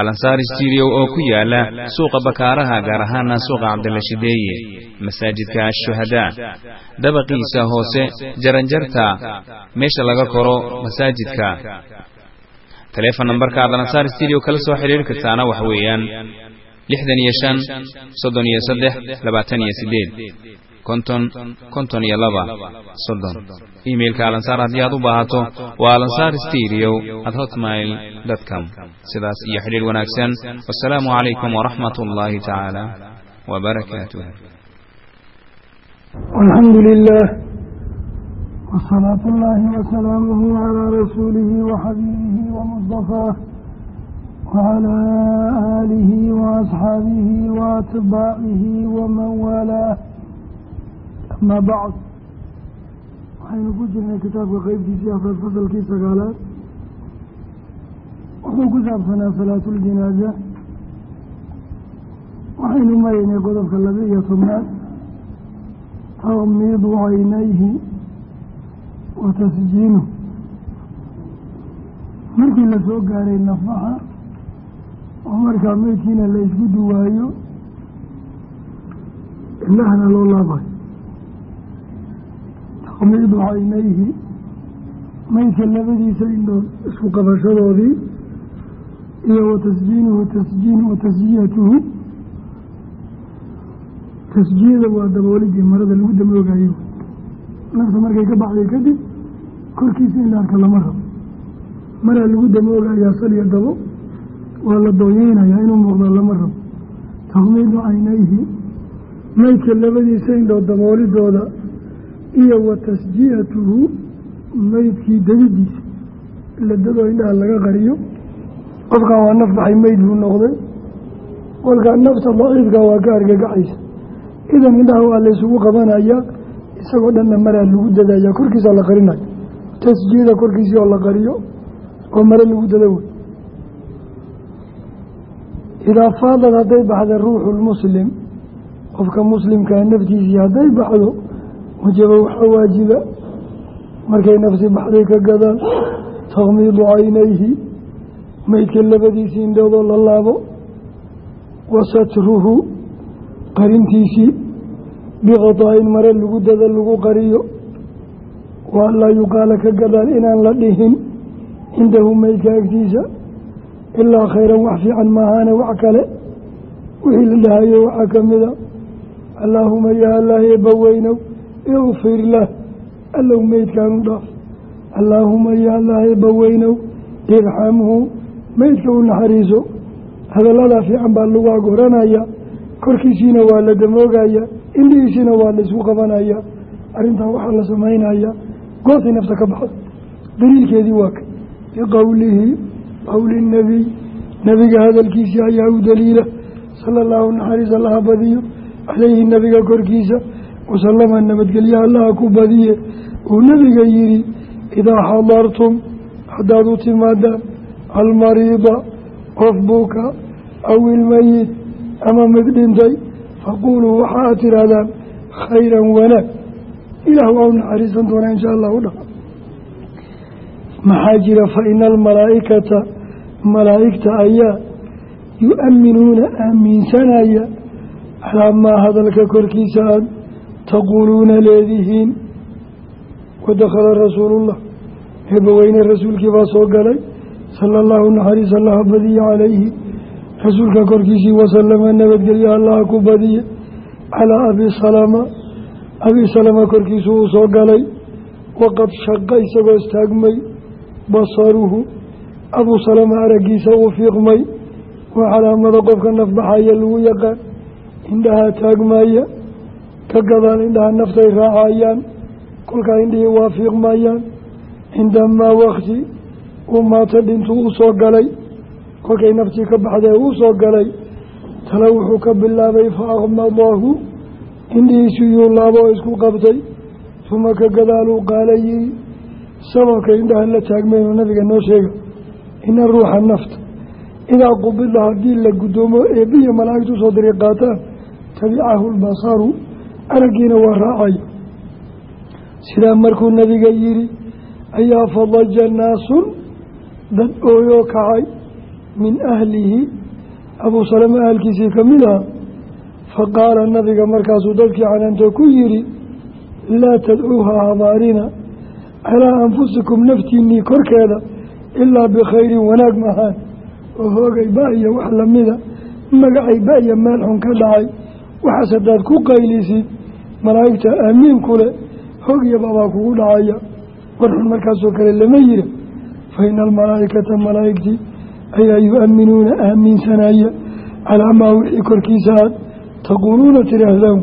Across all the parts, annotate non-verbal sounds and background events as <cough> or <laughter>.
alansaar studio oo ku yaalla suuqa bakaaraha gaar ahaana suuqa cabdilla shideeye masaajidka ashuhadaa dabaqiisa hoose jaranjarta meesha laga koro masaajidka. Taleefon nambarka aad alansaar studio kala soo xidhiidhi kartaana waxa weeyaan lixdan iyo shan soddon iyo saddex labaatan iyo sideed konton konton iyo laba. Soddon. Iimailka alansaar haddii aad u baahato waa alansaar steriyow at hotmail com. Sidaas iyo xidhiir wanaagsan. Wassalaamu calaykum waraxmat ullaahi tacaala wbarakaatuh alxamdu lilah wsalaatu llaahi wasalaamuhu calaa rasuulihi waxabibihi wamustafaa wcalaa aalihi waasxaabihi waatbaacihi waman waalaa ama bacd waxaynu ku jirnay kitaabka qeybtiisii afraad fasalkii sagaalaad wuxuu ku saabsanaa salaatuljinaaza waxaynu maraynay qodobka laba iyo tobnaad taqmiidu caynayhi wa tasjiinu markii la soo gaaray nafaxa oo markaa meydkiina laysku duwaayo ilahna loo laabayo taqmiidu caynayhi meydka labadiisa indhood isku qabashadoodii iyo wa tasjiinuhu tasjiin wa tasjiyatuhu tasjiyada waa daboolidii marada lagu damoogayo nafta markay ka baxday kadib korkiisa in la arka lama rabo. Maraa lagu damoogayaa sal iyo dabo waa la doonyeynayaa inuu muuqdo lama rabo. Taqmiidu caynayhi meydka labadiisa indhood daboolidooda iyo wa tasjiyatuhu meydkii dagidiisa ila dadoo indhaha laga qariyo. Qofkan waa naf baxay meyd buu noqday. Kolkaa nafta daciifka waa ka argagaxaysa. Idan indhaha waa laysugu qabanayaa isagoo dhanna maraa lagu dadayaa korkiisa la qarinayo. Tasjiyada korkiisii oo la qariyo oo mare lagu dada wey idaa faadad hadday baxda ruuxu lmuslim qofka muslimkaa naftiisii hadday baxdo wajaba waxaa waajiba. Markay nafsi baxday ka gadaan taqmiidu caynayhi meydka labadiisii indhoodoo la laabo wa satruhu qarintiisii biqadaa'in mare lagu dada lagu qariyo waa laa yuqaala ka gadaan inaan la dhihin cindahu meydka agtiisa ilaa khayran wax fiican maahaane wax kale wixii la dhahayo waxaa ka mida allaahuma yaa allah eebbaweynow ikfir lah allow meydkaanu dhaaf allaahuma yaa allah eebbaweynow irxamhu meydka u naxariiso hadalladaa fiican baa lagu agoranaya korkiisiina waa la damoogaya indhihiisiina waa la isku qabanaya arrintan waxaa la samaynaya goortay nafta ka baxdo daliilkeedii waa ka biqowlihi qowli nebiy nebiga hadalkiisii ayaa u daliila sala allahu naxariis allaha badiyo caleyhi nebiga korkiisa wasalama nabadgelya allaha ku badiye uu nebiga yidhi idaa xadartum haddaad u timaadaan almariida qof buuka aw ilmeyid ama mid dhintay faquuluu waxa aad tidhaahdaan khayran wanaag ilaah waa u naxariisan doonaa insha allahu dha maxaa jira fa ina almalaa'ikata malaa'igta ayaa yu-aminuuna aaminsanaya calaa maa hadalka korkiisa aad taquuluuna leedihiin wadakhala rasuulullah eebbaweyne rasuulkii baa soo galay sala allahu naxariis allaha badiye calayhi rasuulka korkiisii wasalama nabadgelyo allaha ku badiye calaa abi salama abi salama korkiisu uu soo galay waqad shaqa isagoo istaagmay basaruhu abuu salama araggiisa uu fiiqmay waa calaamada qofka nafbaxaya lagu yaqaan indhahaa taagmaya ka gadaan indhaha naftay raacayaan kolkaa indhihii waa fiiqmayaan cindamaa wakti uu maato dhintuu u soo galay kolkay naftii ka baxdee uu soo galay tala wuxuu ka bilaabay fa aqmadaahu indhihiisii yuu laabo oo isku qabtay. Uma ka gadaaluu qaala yiri sababka indhaha la taagmayno nabiga noo sheega ina ruuxa nafta idaa qubida haddii la guddoomo eebbiya malaa'igtu soo diri qaataan tabicahu lbasaru araggiina waa raacaya sidaa markuu nabiga yidhi ayaa fadaja naasun dad ooyoo kacay. Min ahlihi abuu salama ahalkiisii ka mid aha faqaala nabiga markaasuu dadkii canaanto ku yidhi laa tadcuuha habaarina calaa anfusikum naftiinnii korkeeda ilaa bikhayrin wanaag maahaan oo hoogay ba iyo wax lamida magacay ba iyo meel xun ka dhacay. Waxaas haddaad ku qaylisid malaa'igta aamiin kule hogyababaa kugu dhacaya. War xun markaasoo kale lama yira fa ina almalaa'ikata malaa'igtii ayaa yu-aminuuna aaminsanaya calaa maa wixii korkiisa aad taquuluuna tiraahdaan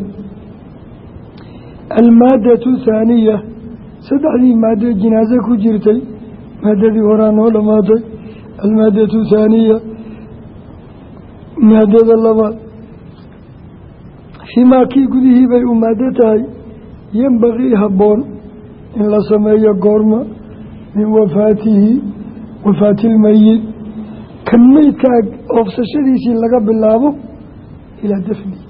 almaaddatu thaaniya saddexdii maaddo jinaaso ku jirtay maadadii horaa noo dhammaatay. Almaaddatu thaaniya maadada labaad fimaa kii gudihii bay u maado tahay. Yembaqii habboon in la sameeyo goorma min wafaatihi wafaatilmeyit kan meydkaa oofsashadiisii laga bilaabo ilaa dafnihi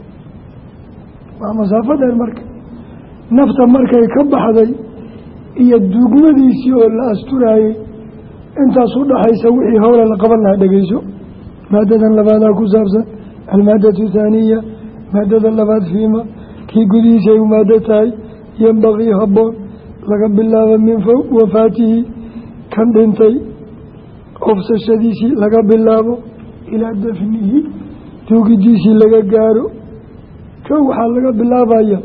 waa masaafo dheer marka. Nafta markay ka baxday iyo duugmadiisii oo la asturaayey intaas u dhaxaysa wixii howla la qaban lahaa dhegeyso maadadan labaadaa ku saabsan. Almaadatu thaaniya maadada labaad fiima kii gudihiisay u maado tahay yembaqii habboon laga bilaabo min wafaatihi kan dhintay ofsashadiisii laga bilaabo ilaa dafnihi duugidiisii laga gaaro. Kow waxaa laga bilaabaya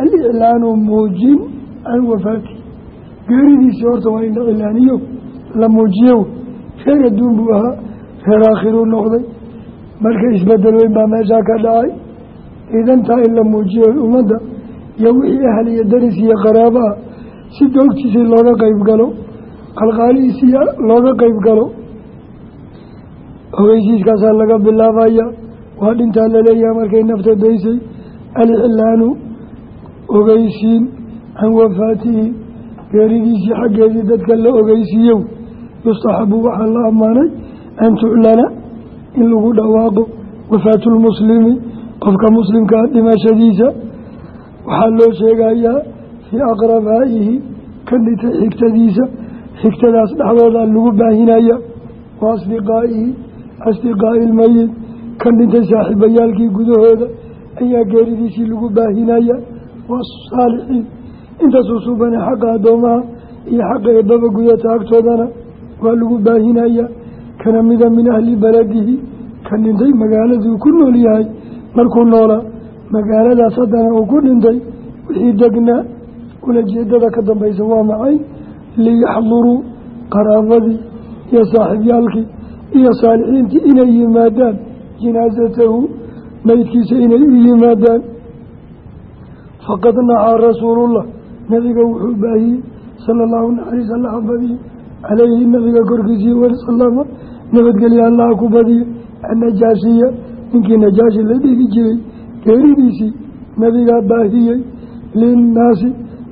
aliclaanu muujin can wafaatihi geeridiisii horta waa in la cilaaniyo la muujiyo. Reer adduun buu ahaa reer aakhiruu noqday. Marka isbeddel weyn baa meeshaa ka dhacay idantaa in la muujiyo ummadda iyo wixii ahal iyo daris iyo qaraabo ah si doogtiisii looga qeyb galo qalqaalihiisii looga qeyb galo ogeysiiskaasaa laga bilaabaya waa dhintaa la leeyahay markay nafta daysay alicilaanu ogeysiin can wafaatihi geeridiisii xaggeedii dadka la ogeysiiyow yustaxabu waxaa la ammaanay an tuclana in lagu dhawaaqo wafaatulmuslimi qofka muslimkaa dhimashadiisa waxaa loo sheegayaa fii aqrabaa'ihi ka dhintay xigtadiisa xigtadaas dhexdoodaa lagu baahinaya wa asdiqaa'ihi asdiqaa'i ilmayid ka dhintay saaxiibayaalkii gudahooda ayaa geeridiisii lagu baahinaya waasaalixiin intaasuu suubane xaqa addoomaha iyo xaqa eebaba gudata agtoodana waa lagu baahinaya kana mida min ahli baladihi ka dhintay magaaladuu ku nool yahay markuu noolaa magaaladaas haddana uu ku dhintay wixii degnaa ulajeedada ka dambaysa waa macay liyaxduruu qaraabadii iyo saaxiibyaalkii iyo saalixiintii inay yimaadaan jinaasatahu meydkiisa inay u yimaadaan. Faqad nacaa rasuulullah nabiga wuxuu baahiyey sala allahu naxariis allaha badiye caleyhi nabiga korkiisii wasalama nabadgelya allaha ku badiye annajaashiya ninkii najaashi la dhigi jiray geeridiisii nabigaa baahiyey linnaasi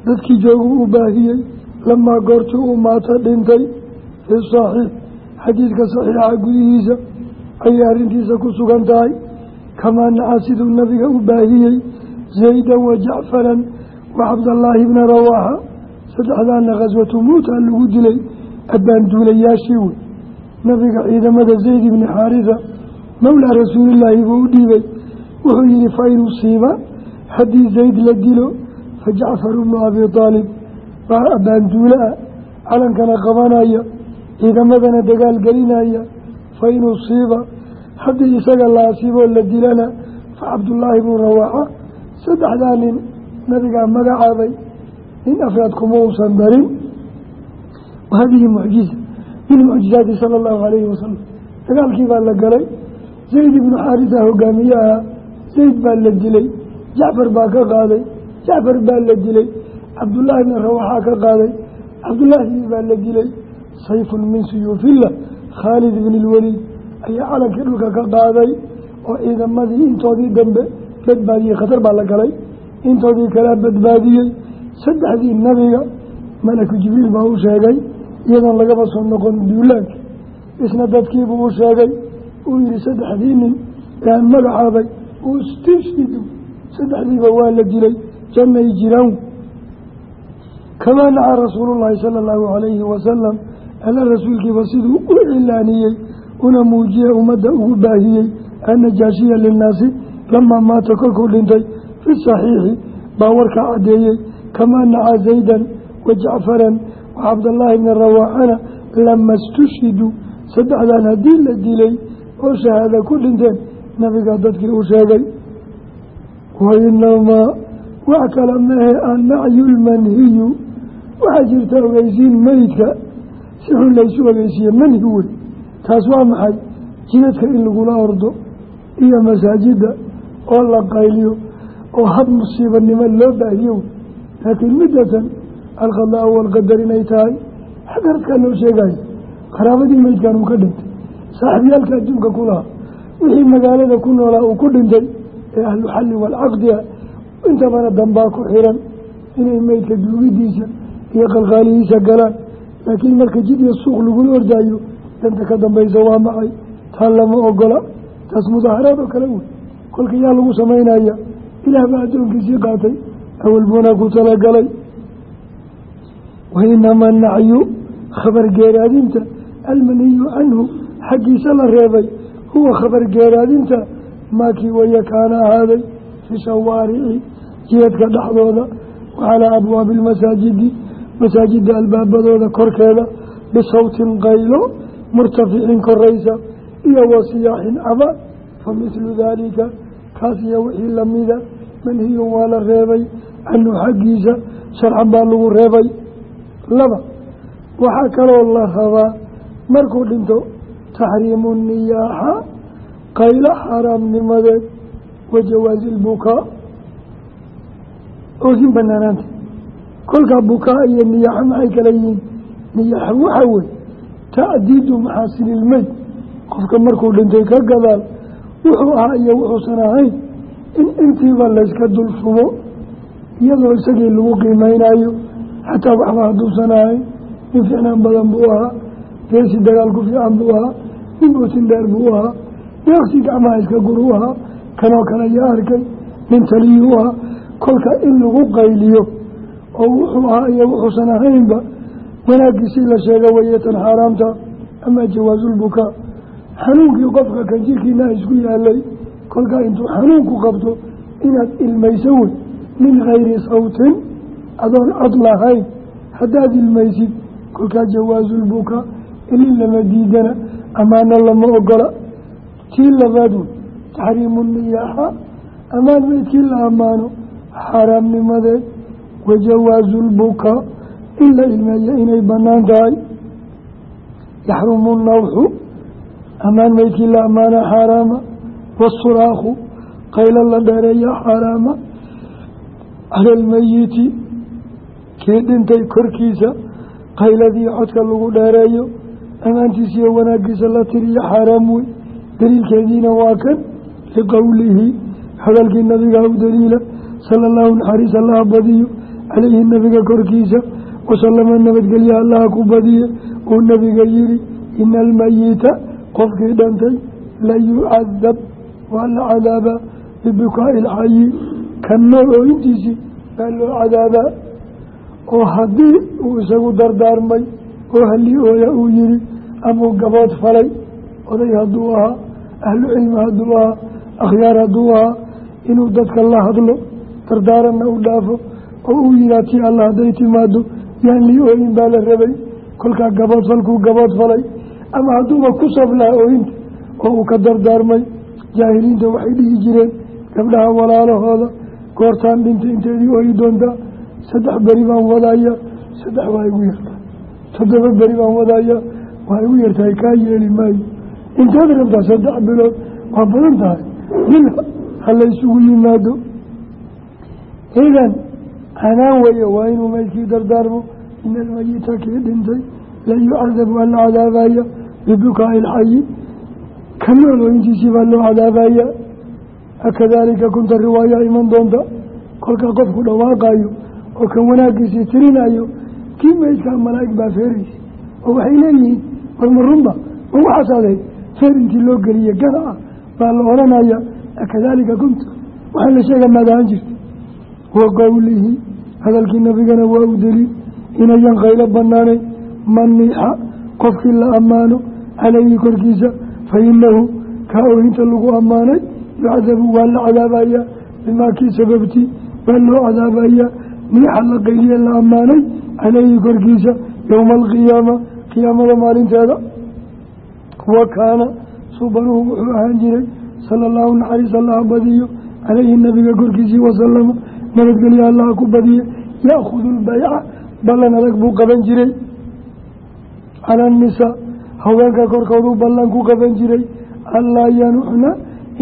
dadkii joogu u baahiyey lamaa goortii uu maata dhintay fi saxiix. Xadiidka saxiixa gudihiisa ayay arrintiisa ku sugan tahay. Kamaa naca siduu nabiga u baahiyey zaydan wa jacfaran wa cabdallaahi bna rawaaxa. Saddexdaana khaswatu muuta lagu dilay abbaanduulayaashii wey nabiga ciidamada zayd ibni xaarisa mowlaa rasuulillaahi buu u dhiibay. Wuxuu yihi fa in usiiba haddii zayd la dilo fa jacfar bnu abi aalib baa abbaanduule ah calankana qabanaya ciidamadana dagaal gelinaya fa in usiiba haddii isaga la asiiboo la dilana fa cabdullaahi bnu rawaaxa saddexdaa nin nabigaa magacaabay nin afraad kuma uusan darin wahadihi mucjiza min mucjizaati sala allahu calayhi wasalam dagaalkii baa la zayd ibnu xaarisa hogaamiye ahaa zayd baa la dilay jacfar baa ka qaaday jacfar baa la dilay cabdullaahi bni rawaxaa ka qaaday cabdullaahi baa la dilay. Sayfun min suyuufillah khaalid ibni lwaliid ayaa calankii dhulka ka qaaday oo ciidamadii intoodii dambe badbaadiyey khatar baa la galay. Intoodii kalea badbaadiyey saddexdii nabiga malaku jibriil baa u sheegay iyadoon lagaba soo noqon duulaanka. Isna dadkiibuu u sheegay uu yihi saddexdii nin aan magacaabay ustishidu saddexdiiba waa la dilay jannay jiraan. Kamaa nacaa rasuulullaahi sala allahu calayhi wasalam alla rasuulkiiba siduu u cilaaniyey una muujiyey ummadda ugu baahiyey annajaashiya linnaasi lamaa maata kolkuu dhintay fi saxiixi baa warkaa caddeeyey kamaa nacaa zaydan wa jacfaran wa cabdallaahi bni rawaaxana lama stushhiduu saddexdan haddii la dilay oo shahaada ku dhinteen. Nabigaa dadkii u sheegay wainamaa wax kale mahe annacyu lmanhiyu waxaa jirta ogeysiin meydka si xun laysu ogeysiiye manhi wey taas waa maxay? Jidadka in lagula ordo iyo masaajidda oo la qayliyo oo hab musiibanimo loo baahiyo laakiin middatan alqadaa walqadar inay tahay. Xagaradkaa loo sheegayo qaraabadii meydkan uu ka dhintay saaxibyaalka adduunka ku lahaa. Wixii magaalada ku noolaa uu ku dhintay ee ahlu xalli waalcaqdi ah intabana dambaa ku xiran inay meydka duugidiisa iyo qalqaalihiisa galaan. Laakiin marka jid iyo suuq lagula ordaayo danta ka dambaysa waa macay. Taa lama ogola. Taas mudaaharaad oo kale wey. Kolka yaa lagu samaynaya ilaah baa addoonkiisii qaatay awal buunaa ku talagalay. Wainama nacyu khabar geeraadinta almaniyu canhu xaggiisa la reebay huwa khabar geeraadinta maakii waya kaana ahaaday fi shawaarici jidadka dhexdooda wacalaa abwaabi almasaajidi masaajida albaabadooda korkeeda bisawtin qaylo murtaficin koraysa iyo wasiyaaxin cabaan fa mithlu daalika kaas iyo wixii lamida manhiyun waa la reebay canhu xaggiisa sharcan baa lagu reebay. Laba waxaa kaloo la rabaa markuu dhinto taxriimu niyaaxa qaylo xaaraamnimadeed wa jawaazi ilbukaa oogin banaanaanta kolkaa bukaa iyo niyaaxo maxay kala yihiin niyaaxo waxaa wey ta'diidu maxaasinilmeyd qofka markuu dhintay ka gadaal wuxuu ahaa iyo wuxuusan ahayn in intiiba layska dul shubo iyadoo isagii lagu qiimeynayo xataa waxba hadduusan ahayn fiicnaan badan buu ahaa geesi dagaal fiican buu ahaa nin bootin dheer buu ahaa. Deeqsi gacmaha iska gur u ahaa. Kanoo kale ayaa arkay nin taliyuu ahaa. Kolka in lagu qayliyo oo wuxuu ahaa iyo wuxuusan ahaynba wanaaggiisii la sheega wayatan xaaraamta ama jawaasulbukaa xanuunkii qofka kan jirkiina isku yaalay kolkaa intuu xanuunku qabto inaad ilmayso wey. Min hayri sawtin adoon cod lahayn. Haddaad ilmaysid kolkaa jawaasulbukaa ilin lama diidana amaana lama ogola. Tii labaad wey taxriimu niyaaxa. Amaan meydkii la ammaano xaaraamnimadeed wa jawaasulbukaa in la ilmeeyo inay bannaan tahay. Yaxrumu nawxu amaan meydkii la ammaana xaaraama. Wasuraakhu qaylo la dheereeya xaaraama. Cala almeyiti kii dhintay korkiisa qayladii codka lagu dheereeyo ammaantiisa iyo wanaaggiisa la tiriyo xaaraam wey daliilkeediina waa kan liqowlihi hadalkii nabigaa u daliila sala allahu naxariis allaha badiyo calayhi nabiga korkiisa wasalama nabadgelya allaha ku badiye uu nabiga yihi ina almayita qofkii dhantay la yucadab waa la cadaabaa bibukaa'i ilxayi kan nool ooyintiisii baa loo cadaabaa oo haddii uu isagu dardaarmay oo halli ooya uu yihi amuu gabood falay oday hadduu ahaa ahlu cilmi hadduu ahaa akhyaar hadduu ahaa inuu dadka la hadlo dardaaranna u dhaafo oo uu yihaa tii allah hadday timaado yaan lii ooyin baa la rabay kolkaa gabood falkuu gabood falay. Ama hadduuba ku sablaa ooyinta oo uu ka dardaarmay jaahiliinta waxay dhihi jireen gabdhaha walaalahooda goortaan dhinta inteedii ooyi doontaa saddex beri baan wadaya saddex waa igu yartahay toddoba beri baan wadaya waa igu yartahay kaa yeeli maayo intaad rabtaa saddex bilood waa badan tahay. Bil ha la ysugu yimaado. Idan canaan weeye waa inuu maydkii dardaarmo ina almayita kii dhintay. La yucadabu waa la cadaabaya bibukaai ilxayi ka noolooyintiisii baa loo cadaabaya. Akadaalika kunta riwaaya iman doonta. Kolka qofku dhawaaqayo oo kan wanaaggiisii tirinayo kii maydkaa malaa'ig baa feeraysa. Oo waxay leeyihiin warma runba ma waxaas adeeg feer intii loo geliye gada ah baa la odhanaya akadaalika kunta waxaa la sheega maadahaan jirta wa qowlihi hadalkii nabigana waa u deliil inayan qaylo banaanayn maniixa qofkii la ammaano calayhi korkiisa fa inahu kaa oohinta lagu ammaanay yucadabu waa la cadaabaya bimaa kii sababtii baa loo cadaabaya niixa la qayliye la ammaanay calayhi korkiisa yowma alqiyaama qiyaamada maalinteeda. Wa kaana subanuhu wuxuu ahaan jiray sala allahu naxariis allaha badiyo calayhi nabiga korkiisii wasalama nabadgelyo allaha ku badiye yaakudu lbayca ballan adag buu qaban jiray. Cala annisaa haweenka korkooduu ballan ku qaban jiray. Allaa yanuxna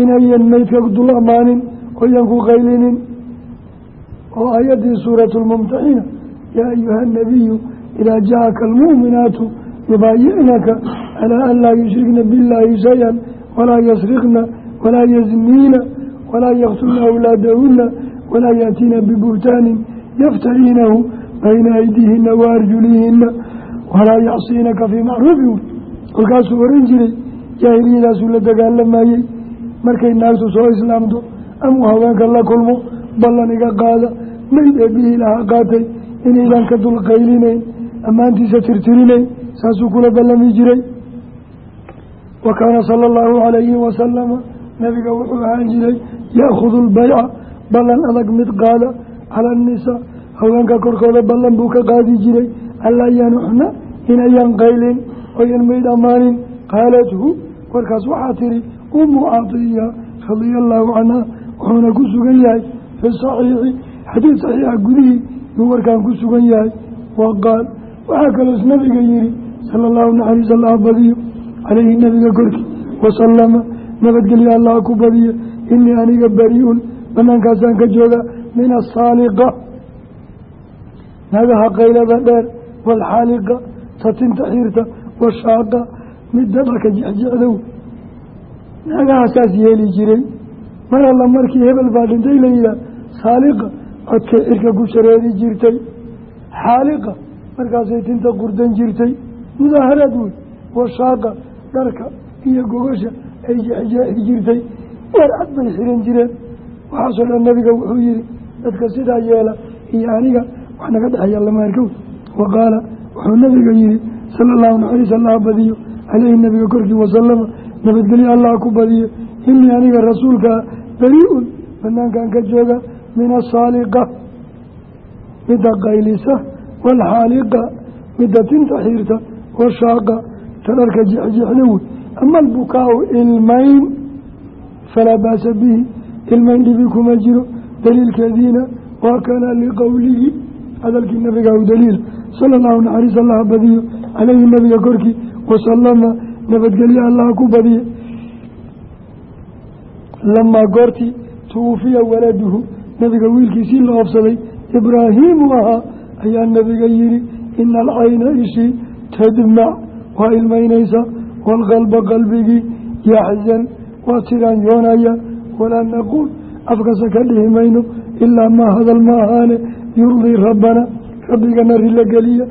inayan maydka dul amaanin oyan ku qaylinin. Oo aayaddii suuratu lmumtaxina yaa ayuha nabiyu idaa jacaka almu'minaatu yubaayicnaka calaa an laa yushrikna biاllaahi shay-an walaa yasriqna walaa yazniina walaa yaktulna awlaadahuna walaa yaatiina bibuhtaanin yaftariinahu bayna aydiihina wa arjulihina walaa yacsiinaka fii macruufin kolkaasuu oran jiray jaahiliyadaasuu la dagaalamayey markay naagtu soo islaamto amuu haweenka la kulmo ballan iga qaada mayd eebbihii lahaa qaatay inaydan ka dulqaylinayn ammaantiisa tirtirinayn saasuu kula ballami jiray. Wa kaana sala allahu calayhi wasalama nabiga wuxuu ahaan jiray yaakudu lbayca ballan adag mid qaada cala annisaa haweenka korkooda ballan buu ka qaadi jiray. Allaa yanuxna inayan qaylin oyan mayd ammaanin. Qaalathu warkaas waxaa tidhi umu cadiya radia allaahu canha wuxuuna ku sugan yahay fi saxiixi xadiid saxiixa gudihii yuu warkaan ku sugan yahay. Wa qaal waxaa kaloos nabiga yihi sala allahu naxariis allaha badiyo calayhi nabiga korkii wasalama nabadgelyo allaha ku badiyo inii aniga bari-un banaankaasaan ka jooga min asaaliqa nagaha qaylada dheer waalxaaliqa tatinta xiirta washaaqa midda dharka jexjecdow naagaha saas yeeli jiray. Mar alla markii hebel baa dhintay la yidhaah saaliqa codkay cirka ku shareeri jirtay. Xaaliqa markaasay tinta qurdan jirtay mudaaharaad wey washaaqa dharka iyo gogasha ay jeexjeexi jirtay. War cad bay xiran jireen. Waxaasoo dhan nabiga wuxuu yihi dadka sidaa yeela iyo aniga wax naga dhexeeya lama arkow. Wa qaala wuxuu nabiga yihi sala allahu naxariis allaha badiyo. Caleyhi nabiga korkii wasalama nabadgelyo allah ku badiyo. Inii aniga rasuulkaa beri-un banaankan ka jooga min asaaliqa midda qaylisa waalxaaliqa midda tinta xiirta washaaqa ta dharka jexjeexda wey ama albukaau ilmayn falaa baasa bihi. Ilmayn dhibi kuma jiro. Daliilkeediina waa kana liqowlihi hadalkii nabiga u daliila sala allahu naxariis allaha badiyo. Caleyhi nabiga korkii wasalama nabadgelyo allaha ku badiye. Lamaa goortii tuwufiya waladuhu. Nabiga wiilkiisii la oofsaday ibraahiimu ahaa. Ayaa nabiga yihi ina alcayna ishii tadmac waa ilmaynaysa waalqalba qalbigii yaxzan waa tiraan yoonaya walaa naquul afkasa ka dhihi mayno ilaa maa hadal ma ahaane yurdii rabbana rabbigana rila geliya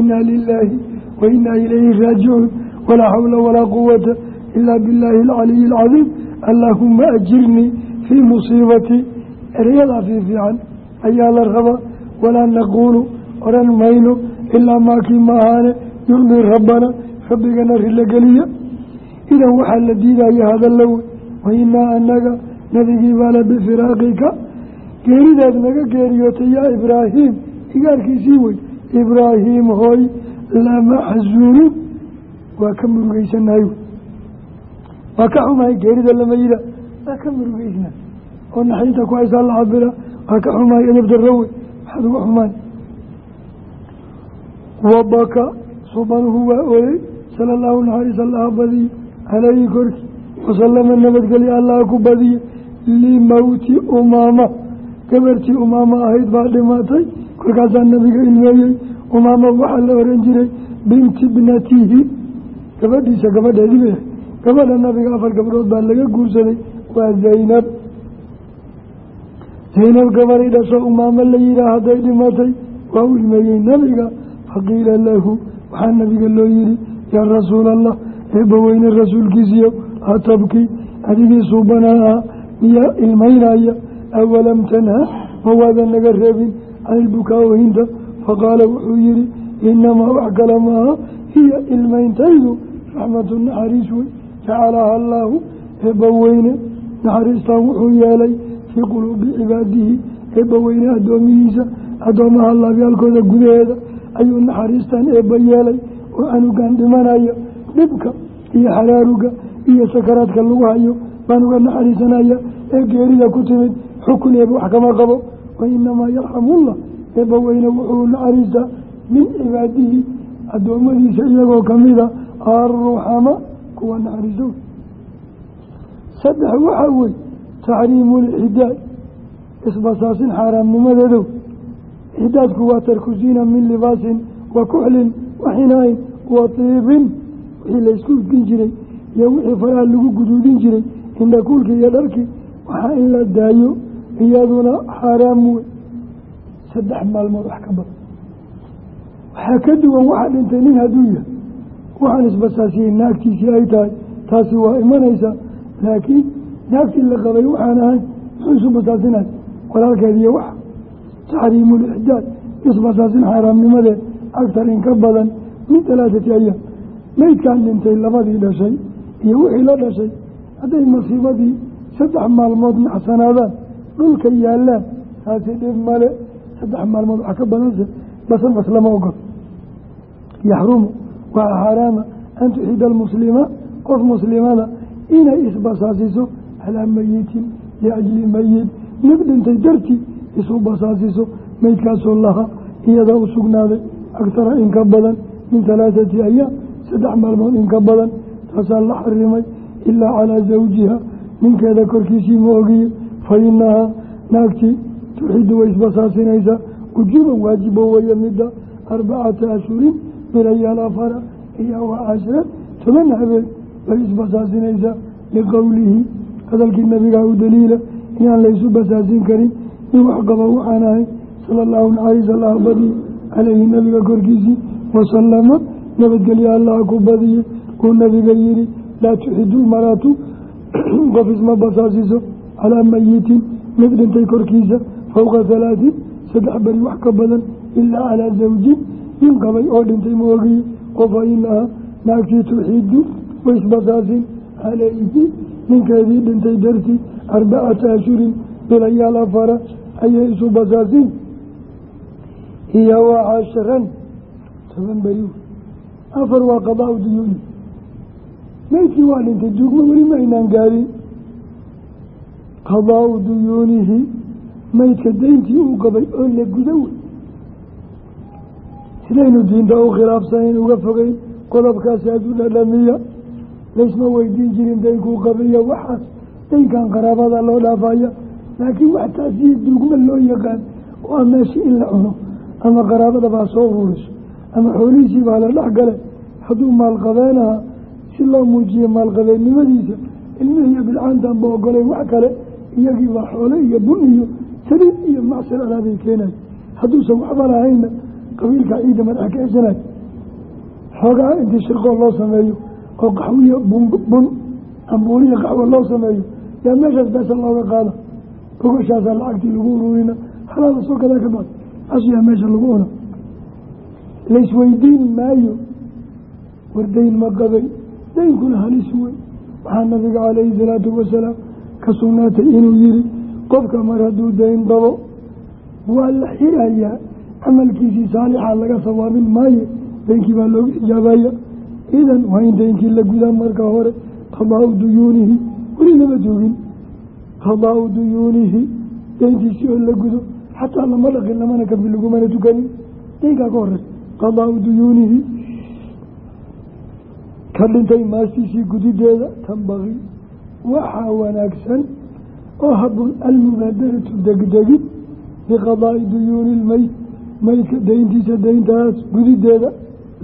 inaa lilaahi wa inaa ilayhi raajicuun walaa xawla walaa quwata ilaa billaahi alcaliyi alcadiim allaahuma ajirnii fii musiibatii ereyadaa fii fiican ayaa la rabaa walaa naquulu odhan mayno ilaa maakii ma ahaane yurdii rabbana rabbigana rila geliya. Idan waxaa la diidaya hadalla wey wainaa anaga nabigii baale bifiraaqika geeridaad naga geeriyootay yaa ibraahiim igaarkiisii wey ibraahiim hooy lamaxzuunuun waa ka murugeysanahay waa ka xumahay geerida lama yida waa ka murugeysnaa oo naxinta ku haysaa la cabira waa ka xumahay edab darro wey waxaad uga xumaay wabaka subanuhu waa ooyey sala allahu naxariis allaha badiye calayhi korkii wasalama nabadgelya allaha ku badiye limowti umaama. Gabartii umaama ahayd baa dhimatay kolkaasaa nabiga ilmeeyey umaama waxaa la oran jiray binti bnatihi gabadhiisa gabadheedii ahay gabadha nabiga afar gabdhood baa laga guursaday waa zaynab. Zaynab gabaday dhasho umaamo la yihaah hadday dhimatay waa u ilmeeyey nabiga faqiila lahu waxaa nabiga loo yihi yaa rasuula allah eebbaweyne rasuulkiisiyo atabkii adigii suubanaa miyaa ilmaynaya awalam tanha ma waadan naga reebin can ilbukaa ohinta faqaala wuxuu yihi inamaa wax kale maaha hiya ilmayntaydu raxmatu naxariis wey jacalaha allaahu eebbaweyne naxariistan wuxuu yeelay fii quluubi cibaadihi eebbaweyne addoomihiisa addoomaha laabyaalkooda gudaheeda ayuu naxariistan eebba yeelay oo anugan dhimanaya dhibka iyo xaraaruga iyo sakaraadka lagu hayo baan uga naxariisanaya ee geerida ku timid xukun eeba wax kama qabo. Wa inamaa yarxamullah eebba weyne wuxuu naxariistaa min cibaadihi addoommadiisa iyagoo kamida arruxama kuwa naxariiso. Saddex waxaa wey taxriimu lxidaad isbasaasin xaaraamnimadeedow xidaadku waa tarkusiina min libaasin wa kuxlin wa xinaain wa tiibin. Wixii laysku udgin jiray iyo wixii faraha lagu guduudin jiray indhakuulkii iyo dharkii waxaa in la daayo iyaduna xaaraam wey saddex maalmood wax ka badan. Waxaa ka duwan waxaa dhintay nin hadduu yahay waxaan isbasaasiyey naagtiisii ay tahay taasi waa imanaysaa laakiin naagtii la qabay waxaan ahayn muxuu isu basaasinay walaalkeed iyo waxa taxriimu lixdaad isbasaasin xaaraamnimadeed agtar in ka badan min talaatati ayaam meydkaan dhintay labadii dhashay iyo wixii la dhashay hadday masiibadii saddex maalmood nacsanaadaan dhulka yaallaan taasi dhib male saddex maalmood waxaa ka badanse basabas lama ogol yaxrumu waa xaaraama an tuxida almuslima qof muslimada inay isbasaasiso calaa mayitin liajli meyit nib dhintay dartii isu basaasiso meydkaasoo laha iyada u sugnaaday agtara in ka badan min halaathati ayaam saddex maalmood in ka badan taasaa la xarimay ilaa calaa zawjiha ninkeeda korkiisii ma ogiye fa inahaa naagtii tuxidu way isbasaasinaysaa wujuuban waajibo weeye midda arbacata ashhurin bilayaal afara iyo wa cashra toban habeen bay isbasaasinaysaa liqowlihi hadalkii nabigaa u daliila inaan laysu basaasin karin in wax qaba waxaan ahay sala allahu naxariis allaha badiye caleyhi nabiga korkiisii wasalama nabadgelya allaha ku badiye uu nabiga yihi laa tuxidu lmaraatu <clears throat> qof isma basaasiso calaa mayitin mid dhintay korkiisa fowqa halaatin saddex beri wax ka badan ilaa calaa zawjin. Nin qabay oo dhintay ma ogiye oo fa inahaa naagtii tuxidu way isbasaasin caleyhi ninkeedii dhintay dartii arbacata ashhurin bilayaal afara ayay isu basaasin. Iyo waa casharan toban beri afar waa qadaa-u duyuuni meydkii waa dhintay duugma weli ma aynaan gaarin qadaa-u duyuunihi meydka dayntii uu qabay oo la gudo wey sidaynu diinta u khilaafsanayn uga fogeyn qodobkaasi hadduu dhadhamiya. Laysma weydiin jirin daynkuu qabiyo waxaas. Daynkan qaraabada loo dhaafaya laakiin wax taasiyo duugma loo yaqaan oo a meesha in la cuno ama qaraabada baa soo ururiso ama xoolihiisii baa la dhexgale hadduu maalqabeenaha si loo muujiye maalqabeennimadiisa ilmihii iyo bilcaantanba ogolay wax kale iyagii baa xoole iyo bun iyo saliid iyo macsir alaabay keenay hadduusan waxba lahayna qabiilka ciidda madax ka xoogaa intii shirqoo loo sameeyo oo qaxwiyo bun ambuuliya qaxwo loo sameeyo yaa meeshaas beesa looga qaada gogashaasaa lacagtii lagu ururina halaala soo gadaa ka bacd ashiyaa meesha lagu cuno laysweydiin maayo war dayn ma qabay daynkuna halis wey waxaa nabiga calayhi salaatu wasalaam ka sugnaatay inuu yihi qofka mar hadduu dayn qabo waa la xirayaa camalkiisii saalixa laga sawaabin maaye daynkii baa looga ijaabaya idan waa in daynkii la gudaa marka hore qadaau duyuunihi weli lama joogin qadaau duyuunihi dayntiisii oo la gudo xataa lama dhaqin lamana kabi lagumana tukanin daynkaa ka horeysa qadaau duyuunihi ka dhintay maastiisii gudideeda tanbaqii waxaa wanaagsan oo habun almubaadaratu degdegid biqadaa'i duyuuni ilmeyd meydka dayntiisa dayntaas gudideeda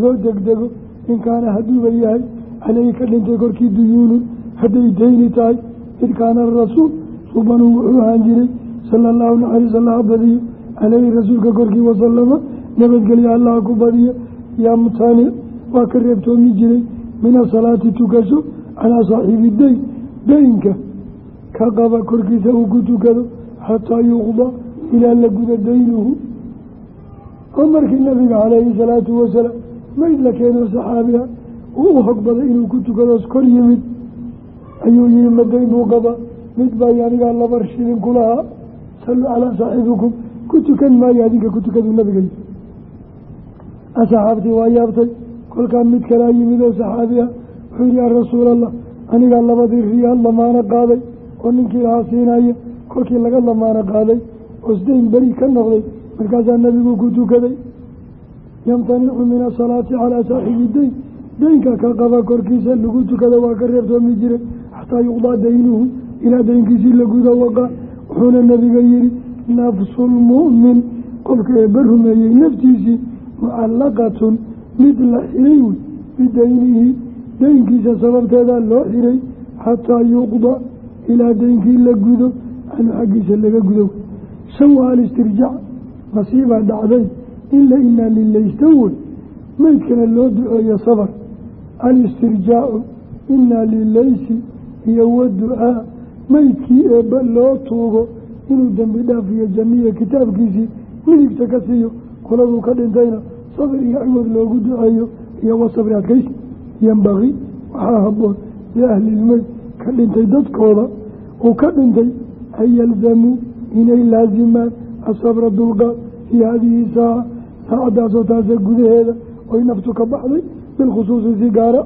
loo degdego. In kaana hadduuba yahay caleyhi ka dhintay korkii duyuunun hadday dayni tahay id kaana arasuul subanuu wuxuu ahaan jiray sala allahu naxariis allaha badiyo caleyhi rasuulka korkii wasalama nabadgelya allaha ku badiyo. Yamtanic waa ka reebtoomi jiray min asalaati tukasho calaa saaxiibi dayn daynka ka qaba korkiisa uu ku tukado xataa yuqda ilaa la guda daynuhu. Oo markii nabiga calayhi salaatu wasalaam mayd la keeno saxaabiga uu u hogbaday inuu ku tukadoos kor yimid ayuu yihi madayn buu qaba mid baa anigaa labar shilin ku lahaa? Saluu calaa saaxibikum. Ku tukan maayo adinka ku tukaduu nabiga. Yii asxaabtii waa yaabtay kolkaa mid kalaa yimid oo saxaabi ah. Wuxuu yihi yaa rasuul allah anigaa labadii riyaal lamaano qaaday oo ninkii lahaa siinaya kolkii laga lamaano qaaday osdayn beri ka noqday markaasaa nabigu ku tukaday. Yamtanicu min asalaati calaa saaxibi dayn daynka ka qaba korkiisa lagu tukada waa ka reebtoomi jiray xataa yuqdaa daynuhu ilaa daynkiisii la guda waqaa wuxuuna nabiga yihi nafsulmu'min qofka eebba rumeeyey naftiisii mucallaqatun mid la xiray wey bidaynihi daynkiisa sababteeda loo xiray xataa yuqda ilaa daynkii la gudo anu xaggiisa laga gudo alistirjaac masiibaa dhacday in la inaa lilaysta wey meydkana loo duceeyo sabar. Alistirjaacu inaa lilaysi iyo waducaa meydkii eebba loo tuugo inuu dembi dhaafiyo janniya kitaabkiisii midigta ka siiyo kuladuu ka dhintayna sabir iyo ciwad loogu duceeyo iyo wasabri adkaysi yembaqii waxaa haboon liahlilmeyd ka dhintay dadkooda uu ka dhintay an yalzamuu inay laazimaan asabra dulqaad fii haadihi saaca saacadaasoo taase gudaheeda oy naftu ka baxday bilkhusuusi si gaara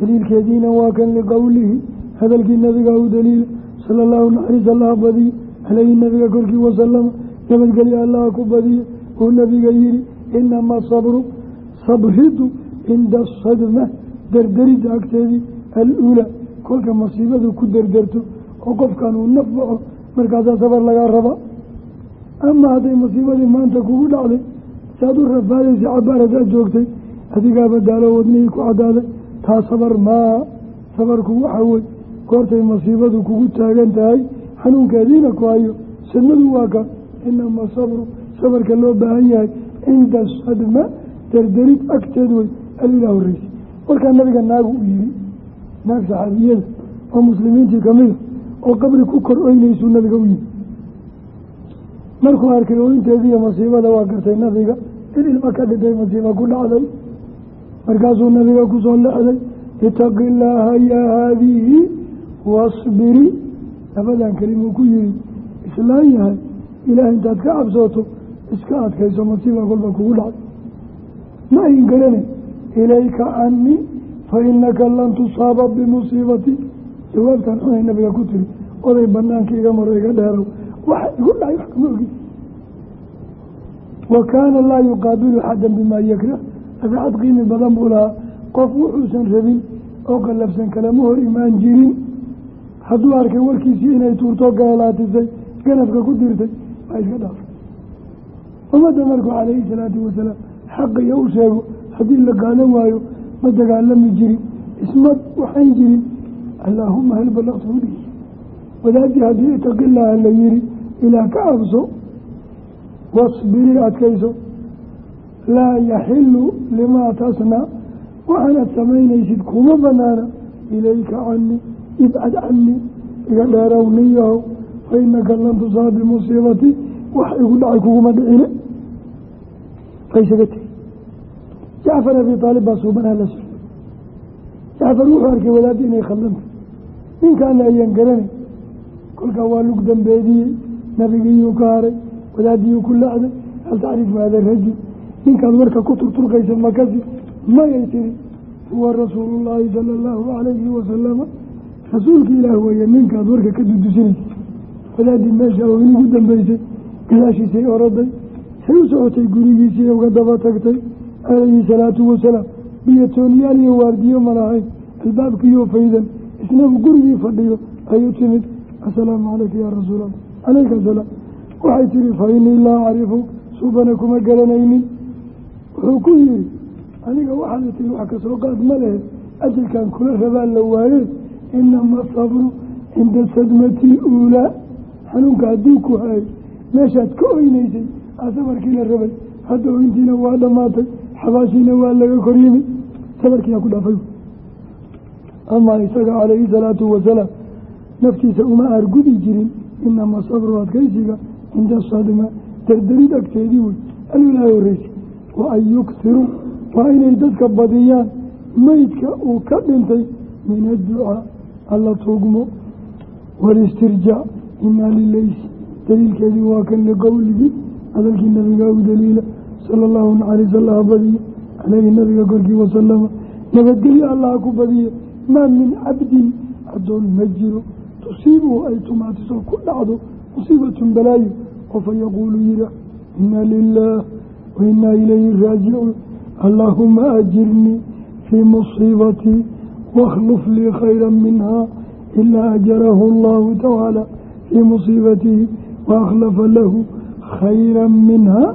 daliilkeediina waa kan liqowlihi hadalkii nabiga u daliila sala allahu naxariis allaha badiye caleyhi nabiga korkii wasalama nabadgelya allaha ku badiye uu nabiga yihi inama sabru sabridu cinda sadma derderida agteedii al-uulaa kolka masiibadu ku derderto oo qofkan uu naf baxo markaasaa sabar lagaa raba. Ama hadday masiibadii maanta kugu dhacday saad u rafaadaysa cabaar hadaad joogtay adigaaba daalo wadnihii ku cadaaday taa sabar maa sabarku waxa wey goortay masiibadu kugu taagan tahay xanuunkeediina ku hayo sadmadu waa ka inama sabru sabarka loo baahan yahay cinda sadma derderid agteed wey alilaa horreysa warkaa nabiga naagu u yiri naag saxaabiyada oo muslimiintii kamida oo qabri ku kor oyneysuu nabiga u yiri markuu arkay ooyinteediiyo masiibada waa gartay nabiga in ilma ka dhintay masiiba ku dhacday. Markaasuu nabiga ku soo lexday itaqi illaaha yaa haadihi wasbiri labadan kelimuu ku yihi islaan yahay ilaah intaad ka cabsooto iska adkayso masiiba kolba kugu dhacday ma ayn garane ilayka canii fa inaka lan tusaaba bimusiibati. Jawaabtan xunay nabiga ku tiri oday banaanka iga maro iga dheerow waxa igu dhacay wax kama ogi wa laa yuqaabilu xadan bimaa yakrah dabeecad qiimi badan buu lahaa qof wuxuusan rabin oo qallafsan kalama hor imaan jirin hadduu arkay warkiisii inay tuurtoo galalaatisay ganafka ku dirtay waa iska dhaafay ummadda markuu calayhi salaatu wasalaam xaqiyo u sheego haddii la qaadan waayo ma dagaalami jirin isma waxayn jirin. Allaahuma hal balaqtu udhihi wadaadii haddii itaqilaaha la yihi ilaah ka cabso wasbirii adkayso. Laa yaxilu limaa tasnac waxaanaad samaynaysid kuma banaana ilayka canii ibcad canii iga dheerow niyahow fa inaka lan tusaab bimusiibati wax igu dhacay kuguma dhicine tegi jacfar abi aalib baa suubanaha la socday jacfar wuxuu arkay wadaadda inay khaldanta ninkaana ayaan garanay kolkaa waa lug dambeediyey nabigiiyuu ka haray wadaadiyuu ku lacday hal tacrifu hada rajul ninkaad warka ku turturkaysa makasi mayay tiri huwa rasuulu llaahi sala allahu calayhi wasalama rasuulka ilaah weeye ninkaad warka ka dudusinaysa wadaadii meesha oo inigu dambeysay gadaashiisay oroday say u socotay gurigiisii uga daba tagtay. Calayhi salaatu wasalaam biyotooniyaal iyo waardiyo ma lahayn. Albaabkiiyoo faydan isnagu gurigii fadhiyo ayuu timid. Assalaamu calayka yaa rasuul allah calayka asalaam waxay tihi fa innii laa acrifu suubana kuma garanaynin. Wuxuu ku yihi aniga waxaad tihi wax ka soo qaad ma lehe ajalkan kula rabaa la waaye inama sabru cinda sadmati luulaa xanuunka hadduu ku haayay meeshaad ka oynaysay aa sabarkii la rabay hadda oyntiina waa dhammaatay xabaashiina waa laga kor yimi sabarkiiyaa ku dhaafay amaa isaga calayhi salaatu wasalaam naftiisa uma aargudi jirin inama sabru adkaysiga cinda sadma dardarid agteedii wey alulaa horeysa wa an yukthiru waa inay dadka badiyaan meydka uu ka dhintay min adducaa alla tuugmo walistirjaac inaa lileysi daliilkeedii waa kan liqowligii hadalkii nabiga u daliila sala allahu naxariis allaha badiye caleyhi nabiga korkii wasalama nabadgelyo allaha ku badiye maa min cabdin addoon ma jiro. Tusiibuhu ay tumaatiso ku dhacdo musiibatun balaayo. Oo fa yaquulu yidha inaa lilaah wa inaa ilayhi raajicuun allaahuma ajirnii fii musiibatii wakhluf lii khayra minha ilaa ajarahu allahu tacaala fii musiibatihi waakhlafa lahu khayra minha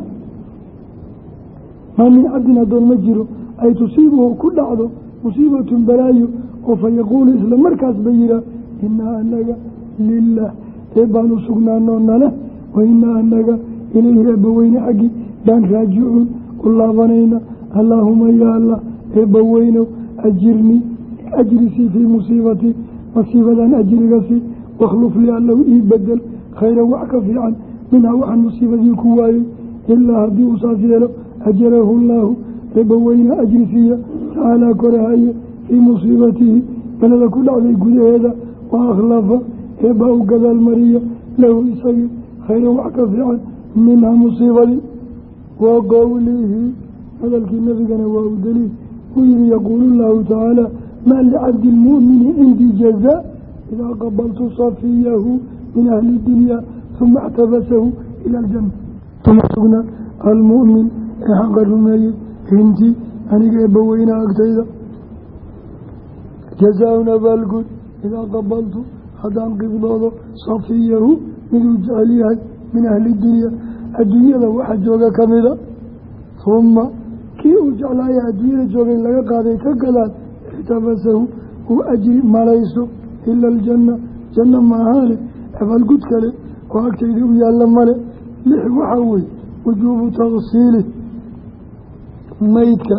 maa min cabdin addoon ma jiro ay tusiibuhu ku dhacdo musiibatun balaayo oo fa yaquulu isla markaas ba yihaa inaa anaga lilah ee baan u sugnaanoo nale wa inaa anaga ilayhi eebbaweyne xaggii baan raajicuun u laabanayna allaahuma ya allah eebbaweynow ajirnii ajrisii fii musiibatii masiibadan ajrigasi wakhluf lii allahu ii bedel khayran wax ka fiican minhaa waxaan musiibadii ku waayey ilaa haddii uu saas yeelo ajarahu llaahu eebbaweyne ajrisiiya tacaalaa korahaye fii musiibatihi balada ku dhacday gudaheeda wa akhlafa eebba u gadaal mariya lahu isagii khayran wax ka fiican minhaa musiibadii wa qowlihi hadalkii nabigana waa u daliil uu yihi maa licabdi lmu'mini cindii jazaa idaa qabaltu safiyahu min ahli dunya uma اxtabasahu ila aljanna uma sugna almu'min ee xaqa rumeeyey intii aniga eebbaweynaha agtayda jazaa-un abaalgud idaa qabaltu haddaan qibdoodo safiyahu miduu jecel yahay min ahli dunya adduunyada waxa jooga ka mida uma kii uu jeclaaya adduunyada joogay laga qaaday ka gadaan ixtabasahu uu ajri malayso ila aljanna. Janna maahaane abaalgud kale oo agtayda u yaalla male. Lix waxaa weye wujuubu taksiili meydka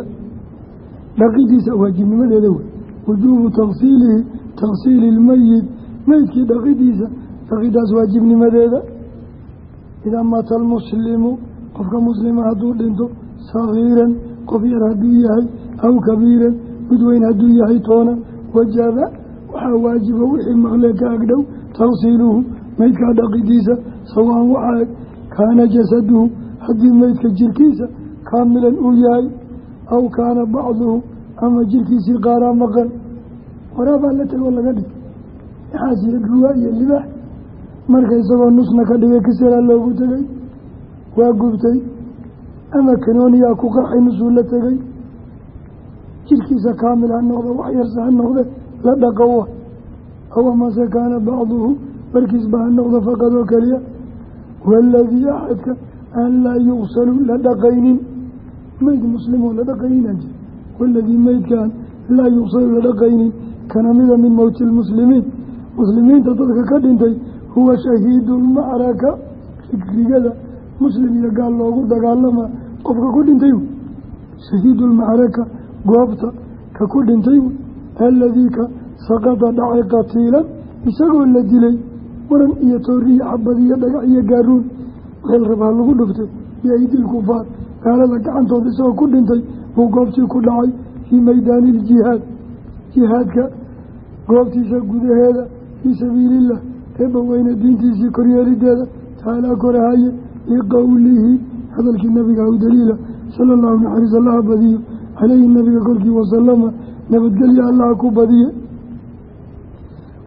dhaqidiisa waajibnimadeeda wey wujuubu taksiilihi taksiili ilmeyit meydkii dhaqidiisa dhaqidaas waajibnimadeeda idaa maata almuslimu qofka muslima hadduu dhinto sagiiran qof yar hadduu yahay aw kabiiran mid weyn hadduu yahay toona wajaba waxaa waajiba wixii maqlee ka agdhow taksiiluhu meydkaa dhaqidiisa sawaan waxaa kaana jasaduhu haddii meydka jirkiisa kaamilan uu yahay aw kaana bacduhu ama jirkiisii qaaraa maqan. Waraabaa la tegoo laga dhig maxaa jira ruwaa iyo libaax. Marka isagoo nusna ka dhigay kisaraa loogu tegay waa gubtay ama kanooniyaa ku nusuu la tegay jirkiisa kaamil ha noqdo wax yarse ha noqde la dhaqowa aw amase kaana bacduhu barkiisba ha noqdo faqad oo keliya. Waaladii axadka aan laa yuqsalu la dhaqaynin. Meyd muslimoo la dhaqayninaa jira waaladii meydkaan laa yuqsalu la dhaqaynin. Kana mida min mowti lmuslimiin muslimiinta dadka ka dhintay huwa shahiidu lmacraka rigrigada muslim iyo gaal loogu dagaalama qofka ku dhintay shahiidu lmacraka goobta ka ku dhintay wey aladii ka saqada dhacay qatiilan isagoo la dilay waran iyo tooriyo xabad iyo dhagax iyo gaaruun weel rabaa lagu dhuftay biaydi lkufaar gaalada gacantooda isagoo ku dhintay buu goobtii ku dhacay fii meydaani iljihaad jihaadka goobtiisa gudaheeda fii sabiiliillah eebbaweyne diintiisii koryeelideeda taalaa korahaye liqowlihi hadalkii nabiga u daliila sala allahu naxariis allaha badiyo caleyhi nabiga korkii wasalama nabadgelya allaha ku badiye.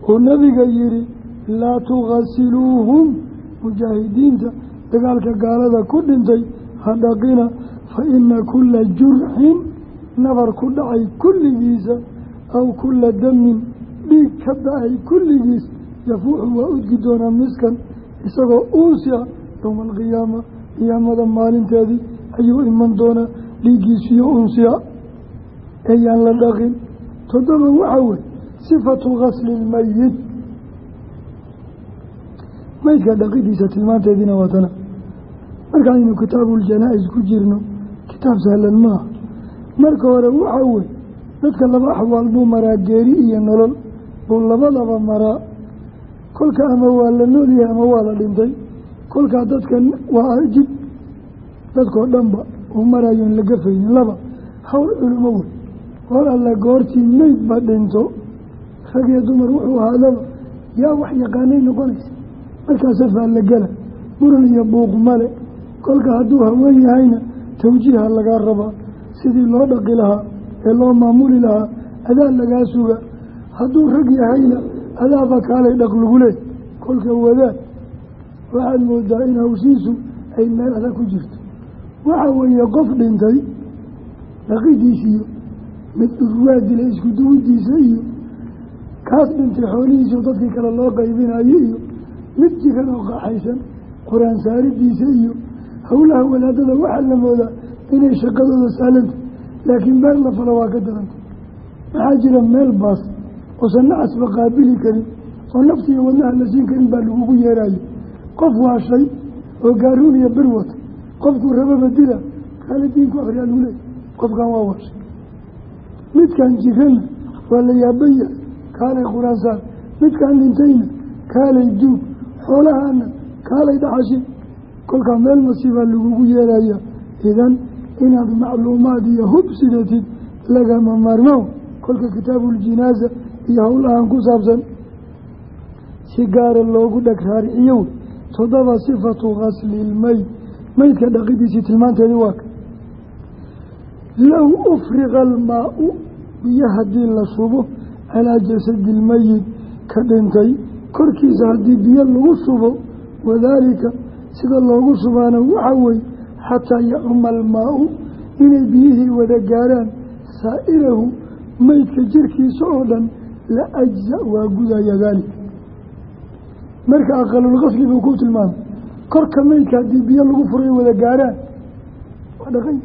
Uu nabiga yihi laa tughasiluuhum. Mujaahidiinta dagaalka gaalada ku dhintay ha dhaqina fa ina kula jurxin nabar ku dhacay kulligiisa aw kula damin dhiig ka da'ay kulligiis yafuuxu waa udgi doonaa miskan isagoo uusi a yowma alqiyaama qiyaamada maalinteedii ayuu iman doonaa dhiiggiisiyo unsiya eeyaan la dhaqin. Toddoba waxaa wey sifatu gasli lmayit meydka dhaqidiisa tilmaanteediina waatana markaaynu kitaabuuljanaa-is ku jirno kitaab sahlan maaha. Marka hore waxaa wey dadka laba axwaal buu maraa geeri iyo nolol. Buu labadaba maraa. Kolka ama waa la noolyahay ama waa la dhintay. Kolkaa dadkan waa ajib dadkoo dhanba uu maraayoon la gafaynin laba hawl culimo wey hor alla goortii meydba dhinto. Rag iyo dumar wuxuu ahaadaba yaa wax yaqaanay noqonaysa. Markaa safaa la gela muran iyo buuq male. Kolka hadduu haween yahayna tawjiiha lagaa rabaa. Sidii loo dhaqi lahaa ee loo maamuli lahaa adaa lagaa suga hadduu rag yahayna adaaba kaalay dhaq lagule kolka wadaad waxaad moodaa in hawshiisu ay meel adag ku jirto waxa weeye qof dhintay dhaqidiisiyo mid dhurwaa dilay isku duwidiisa iyo kaas dhintay xoolihiisao dadkii kale loo qaybinayo iyo mid jiran oo qaxaysan qur'aan saaridiisa iyo howlaha walaadada waxaa la moodaa inay shaqadooda sahlanta laakiin meel la falo waa ka daranta maxaa jira meel baas oosan nacasba qaabili karin oo naftiiyo wadnaha la siin karin baa lagugu yeerayo qof waa shay oo gaaruun iyo bir wata qofkuu rababa dila. Kaale diinku akhriyaa lagu leeyay qofkan waa washay midkan jirana waa la yaaban yahay. Kaalay quraansaar midkan dhintayna kaalay duug xoolahana kaalay dhaxashin kolkaa meel masiibaa lagugu yeeraya idan inaad macluumaad iyo hub sidatid lagama maarmo. Kolka kitaabuuljinaaza iyo howlahan ku saabsan. Si gaara loogu dheg raariciyo wey toddoba sifatu ghaslilmeyd meydka dhaqidiisii tilmaanteedii waa ka. Low ufriqa almaa-u biyo haddii la shubo calaa jasadi ilmeyid ka dhintay korkiisa haddii biyo lagu shubo wadaalika sida loogu shubaana waxaa weye xataa yacuma almaa-u inay biyihii wada gaaraan saa'irahu meydka jirkiisa oo dhan la ajza waa gudaya daalika. Marka aqalulqasli buu ku tilmaamay korka meydka haddii biyo lagu furay wada gaaraan waa dhaqan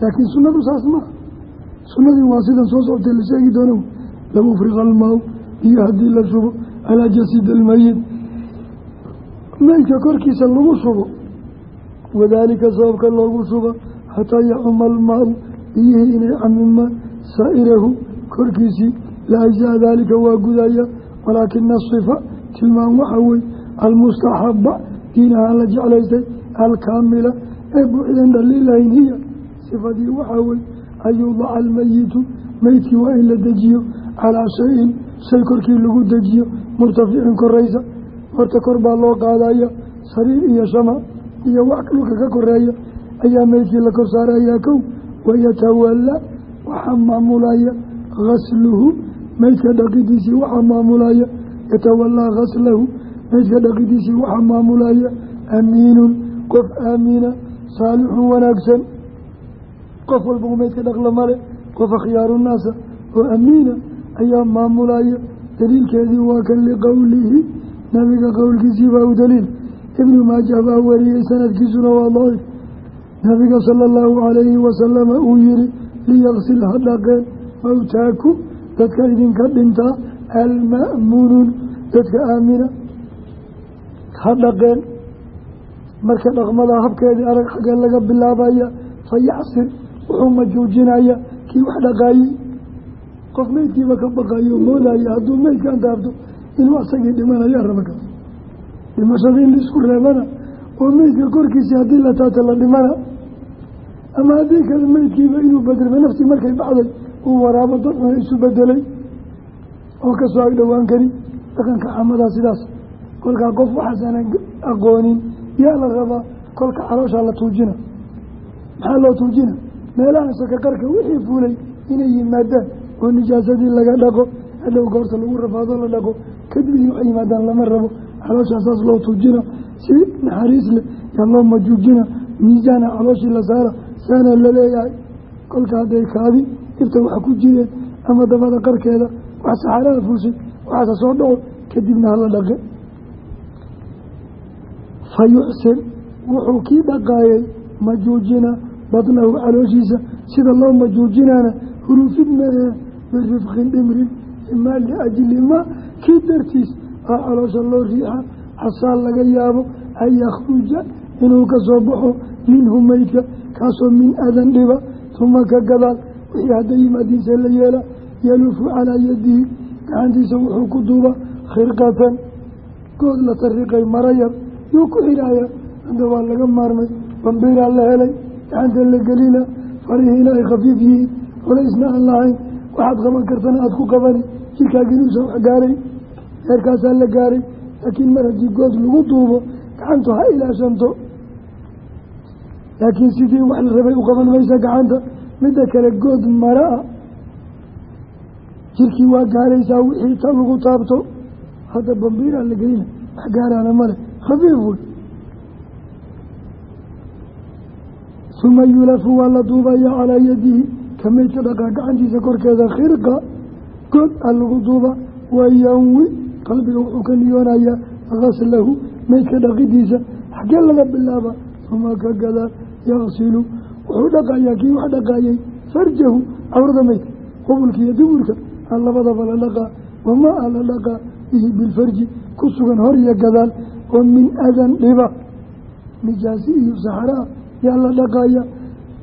laakiin sunnadu saas maha sunnadii waa sidan soo socotay la sheegi doono low ufriqa almaa biyo haddii la shubo calaa jasidi almeyid meydka korkiisa lagu shubo? Wadaalika sababka loogu shuba xataa yacuma almaa biyihii inay camimaan saa'irahu korkiisii la ajzaa daalika waa gudaya walaakina asifa tilmaan waxaa wey almustaxaba diin ahaan la jeclaystay alkaamila ee buuxdan dhaliilahayn hiya. Sifadii waxaa wey an yudaca almeyitu meydkii waa in la dejiyo calaa shayin shay korkii lagu dejiyo murtaficin koraysa. Horta kor baa loo qaadaya sariir iyo shama iyo wax dhulka ka koreeya ayaa meydkii la kor saarayaa kow wayatawalaa waxaa maamulaya gasluhu meydka dhaqidiisii waxaa maamulaya yatawalaa gaslahu meydka dhaqidiisii waxaa maamulaya amiinun qof aamina saalixun wanaagsan. Qof walbau meydka dhaqla male qof akhyaaru naasa oo amiina ayaa maamulaya daliilkeedii waa kan liqowlihi nabiga qowlkiisii baa u daliil. Ibnu maajah baa wariyey sanadkiisuna waa daciif. Nabiga sala allahu calayhi wasalama uu yihi liyaqsil ha dhaqeen mawtaaku dadka idinka dhintaa alma'muunuun dadka aamina ha dhaqeen. Marka dhaqmada habkeedii arag xaggee laga bilaabaya fa yacsir wuxuu majuujinaya kii wax dhaqaayey. Qof meydkiiba ka baqayo moodaya hadduu meydkan taabto inuu asagii dhimanayo rabaka dhimashada in la isku reebana oo meydka korkiisii haddii la taata la dhimana. Ama haddii kale meydkiiba inuu bedelma naftii markay baxday uu waraabo dadcuna isu bedelay oo ka soo ag dhowaan karin dhaqanka xamadaa sidaas kolkaa qof waxaasaana aqoonin yaa la rabaa kolka calooshaa la tuujina? Maxaa loo tuujina? Meelaha sakaqarka wixii fuulay inay yimaadaan oo nijaasadii laga dhaqo hadhow goorta lagu rafaado la dhaqo kadib inay wax yimaadaan lama rabo. Calooshaa saas loo tuujina si naxariis leh yaa loo majuujina miisaana calooshii la saara saana la leeyahay. Kolka hadday kaadi dhibta wax ku jireen ama dabada qarkeeda wax saxaarada fuushay waxaase soo dhaco kadibna hala dhaqe fa yuxsin wuxuu kii dhaqaayay majuujina badnahu calooshiisa sida loo majuujinaana huruufid meehe birifqin dhimrin imaa liajli ma kii dartiis aa caloosha loo riixa xasaa laga yaabo an yakhruja inuu ka soo baxo minhu meydka kaasoo min adan dhiba tuma ka gadaal wixii hadda yimaadiinse la yeela yaluufu calaa yadihi gacantiisa wuxuu ku duuba khirqatan good la tariqay mara yar yuu ku xidhaaya. Hadda waa laga maarmay. Bambiraa la helay. Gacanta la gelina. Farihiina ay khafiif yihiin. Culaysna aan lahayn. Waxaad qaban kartana aada ku qabani. Jirkaaginuusan wax gaaray. Heerkaasaa la gaaray. Laakiin mar haddii good lagu duubo gacantu ha ilaashanto. Laakiin sidii wax la rabay u qaban maysa gacanta. Midda kale good mara. Jirkii waa gaaraysaa wixii ta lagu taabto. Hadda bambiiraa la gelina. Wax gaaraana male khafiif wey uma yulafu waa la duubaya calaa yadihi ka meydka dhaqaa gacantiisa korkeeda khirqa god a lagu duuba wayanwi qalbiga wuxuu ka niyoonayaa gaslahu meydka dhaqidiisa xaggee laga bilaaba uma ka gadaa yaqsilu wuxuu dhaqayaa kii wax dhaqaayay farjahu cawrada meydka qubulka iyo duburka labadaba la dhaqaa wamaa la dhaqaa bihi bilfarji ku sugan hor iyo gadaal oo min adan dhiba nijaasi iyo saxraa yaa la dhaqaya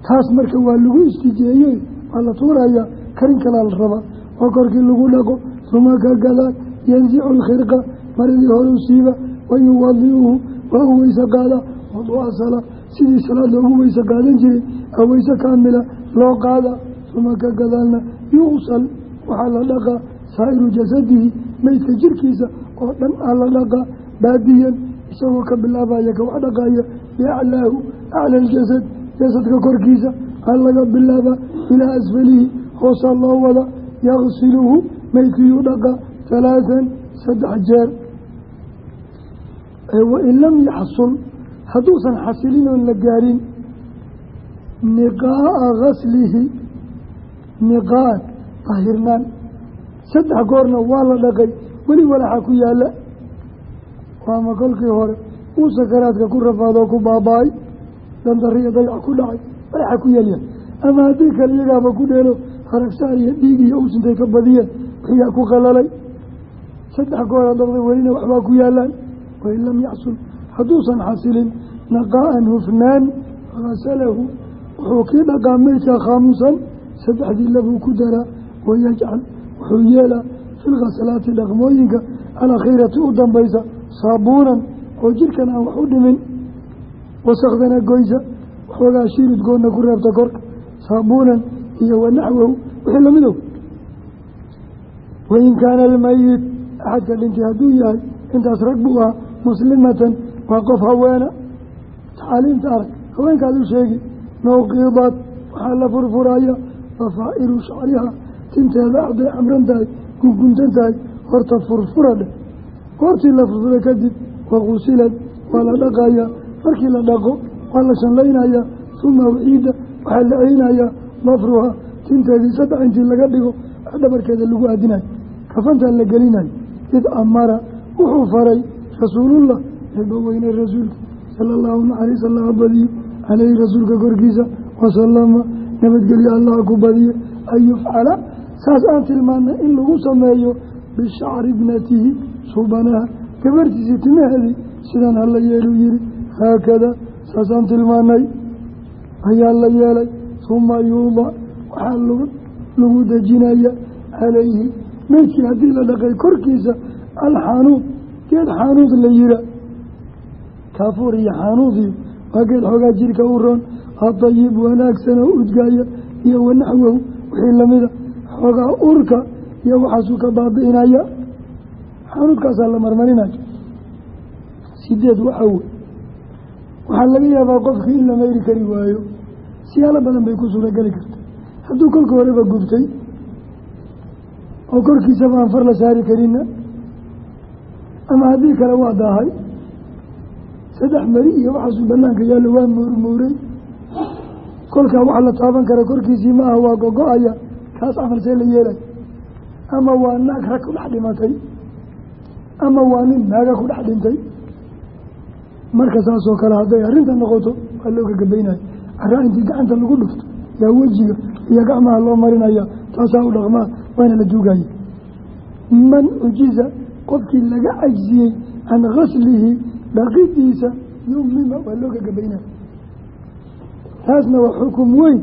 taas marka waa lagu istijeeyey waa la tuuraya karin kalaa la rabaa oo korkii lagu dhaqo uma ka gadaal yansicu alkhirqa maradii horu siiba wayuwadiuhu waa u weyse qaada wadu'a salaa sidii salaad loogu weyse qaadan jiray a weyse kaamila loo qaada uma ka gadaalna yuqsal waxaa la dhaqaa saa'iru jasadihi meydka jirkiisa oo dhan aa la dhaqaa baadiyan isagoo ka bilaabaya ka wax dhaqaaya. Biaclaahu acla aljasad jasadka korkiisa aa laga bilaabaa ilaa asfalihi hoosaa loo wada yaqsiluhu meydkiyuu dhaqaa halaathan saddex jeer. Wain lam yaxsul hadduusan xasilin oon la gaarin niqaa'a gaslihi niqaa'an tahirnaan. Saddex goorna waa la dhaqay weli walaxa ku yaalla waama kolkii hore uu sakaraadka ku rafaadoo ku baaba-ay dandariyo dayac ku dhacay walaxa ku yaalyahay ama haddii kale ku dheelo haragsaar iyo dhiig iyo uusintay ka badiyeen wixiyaa ku qalalay. Saddex goora dhaqday welina waxbaa ku yaalaan wain lam yaxsul hadduusan xasilin naqaa'an hufnaan hasalahu wuxuu kii dhaqaa meydka khamsan saddexdii labuu ku daraa wayajcal wuxuu yeelaa fi lkhasalaati dhaqmooyinka alakhiirati u dambaysa saabuunan oo jirkan aan wax u dhimin wasakdana goysa waxoogaa shiiridgoodna ku reebta korka saabuunan iyo wanaxwahu wixii lamidow wain kaana almayit axadka dhintay hadduu yahay intaas rag buu ahaa muslimatan waa qof haweena. Tacaaliimta arag haweenkaad u sheegi nawqiidaad waxaa la furfuraya dafaa'iru shacriha tinteeda hadday camran tahay horta furfura goortii la furfura kadib waqusilad waa la dhaqayaa markii la dhaqo waa la shanlaynayaa uma uciida waxaa la celinayaa dafruha tinteedii saddex intii laga dhigo dhabarkeeda lagu aadinayo kafantaa la gelinayo. Id amara wuxuu faray rasuulullah eebaweyne rasuulka sala allahu naxariis allaha badiyo caleyhi rasuulka korkiisa wasalama nabadgelyo allaha ku badiye an yufcala. Saas aan tilmaanay in lagu sameeyo bishacri ibnatihi suubanaha gabartiisii timaheedii sidan hala yeelu yihi haakada saasaan tilmaanay ayaa la yeelay uma yuudac waxaa lagu dejinaya calayhi meydkii haddii la dhaqay korkiisa alxanuud geed xaanuud la yira kaafuur iyo xaanuudiyo waa geed xoogaa jirka u roon adayib wanaagsan oo udgaaya iyo wanaxwahu wixii lamida xoogaa urka iyo waxaasuu ka baabi'inaya xaanuudkaasaa la marmarinaya sideed waxaa wey waxaa laga yaabaa qofkii in la mayri kari waayo siyaalo badan bay ku suurageli karta hadduu kolka horeba gubtay oo korkiisaba aan far la saari karina ama haddii kale waa daahay saddex mari iyo waxaasuu banaanka yaallo waa muurmuuray kolkaa wax la taaban kara korkiisii ma aha waa gogo-aya kaas camal see la yeelay. Ama waa naag rag ku dhex dhimatay ama waa nin naaga ku dhex dhintay. Marka saasoo kale hadday arrinta noqoto waa loo gagabaynayo caraa intii gacanta lagu dhufto yaa wejiga iyo gacmaha loo marinaya taasaa u dhaqmaa waana la duugaya man ujiza qofkii laga cajsiyey can gaslihi dhaqidiisa yumima waa loo gagabaynaya taasna waa xukum weyn.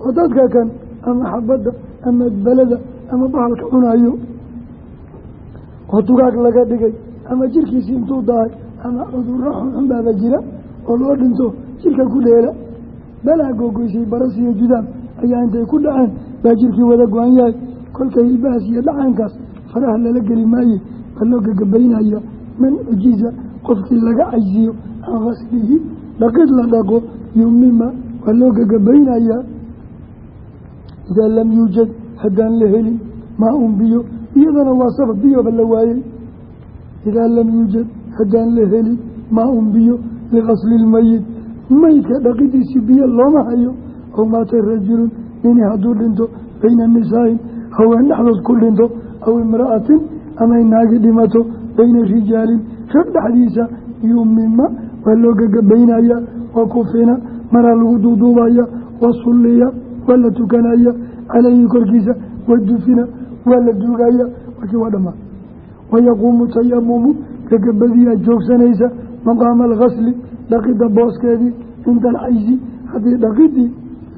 Oo dadka kan ama xabadda ama balada ama bahalka cunayo oo dugaag laga dhigay ama jirkiisii intuu dahay ama cudurro xunxun baaba jira oo loo dhinto jirka ku dheela. Balaa googoysay baras iyo judaam ayaa intay ku dhaceen baa jirkii wada go-an yahay. Kolka hilbahaas iyo dhacaankaas faraha lala geli maaye baa loo man ujiza qofkii laga cajsiyo can kaslihi dhaqid la dhaqo yumima waa loo gagabaynayaa. Idaa lam yuujad haddaan la helin maa un biyo iyadana waa sabab biyoba la waayey. Idaa lam yuujad haddaan la helin maa un biyo likasli lmayit. Maydka dhaqidiisii biyo looma hayo. Aw maata rajulun nini hadduu dhinto bayna nisaain haween dhexdood ku dhinto aw imra'atin amay naagi dhimato bayna rijaalin. Rag dhexdiisa yumima waa loo gagabaynayaa waa kufina maraa lagu duuduubaya wasulliya waa la tukanaya caleyhi korkiisa wadufina waa la duugaya warkii waa dhammaa wayaquumu tayamumu gagabadiyaa joogsanaysa maqaama alkasli dhaqidda booskeedii cinda alcaysi. Haddii dhaqidii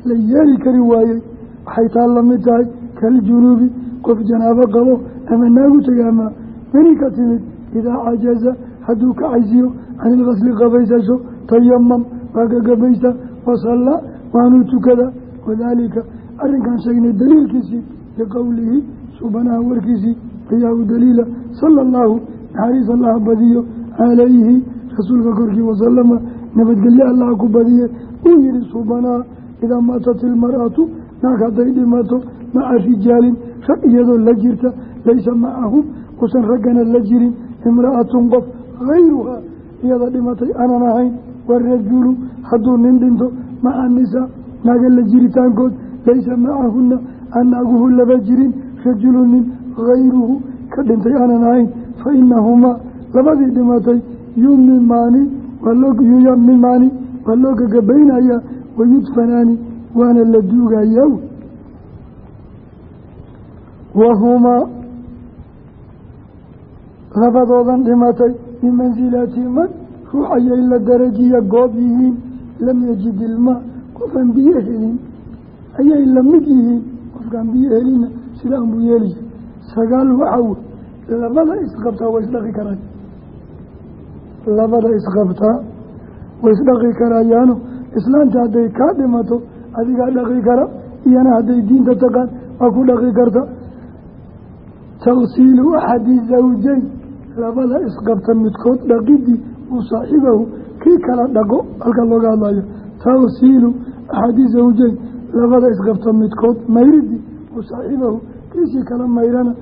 la yeeli kari waayey waxay taa la mid tahay kaljunuubi qof janaabo qabo ama naagu tagaamaa meni ka timid idaa cajaza hadduu ka caysiyo can ilkasli qabaysasho tayamam waa gagabaysta wasalla waanuu tukada. Wadaalika arrinkan sheegnay daliilkiisii liqowlihi subanaha warkiisii ayaa u daliila sala allahu naxariis allaha badiyo calayhi rasuulka korkii wasalama nabadgelye allaha ku badiye uu yihi subanaha idaa maatat ilmar'atu naag hadday dhimato maca rijaalin rag iyadoo la jirta laysa macahum usan raggana la jirin imra'atun qof hayruhaa iyada dhimatay aanan ahayn warajulu hadduu nin dhinto maca nisaa naaga la jiritaankood laysa macahuna aan naaguhu laba jirin rajulu nin hayruhu ka dhintay aanan ahayn fa inahumaa labadii dhimatay yumimaani yuyamimaani waa loo gagabaynayaa wayudfanaani waana la duugayaa wahumaa labadoodan dhimatay bimansilati man ruux ayay la darajiya goob yihiin lam yajid ilmaa qofaan biyo helin ayay la mid yihiin qofkaan biyo helinna sidaan buu yeeliya sagaal waxaw labada isqabtaa way isdhaqi karaan. Labada isqabtaa way isdhaqi karayaano. Islaanta hadday kaa dhimato adigaa dhaqi kara iyana hadday diinta taqaan waa ku dhaqi karta. Tagsiilu axadi zawjeyn labada isqabta midkood dhaqidii uu saaxiibahu kii kala dhaqo halkaa looga hadlayo tagsiilu axadi zawjeyn labada isqabta midkood mayridii uu saaxiibahu kiisii kala mayrana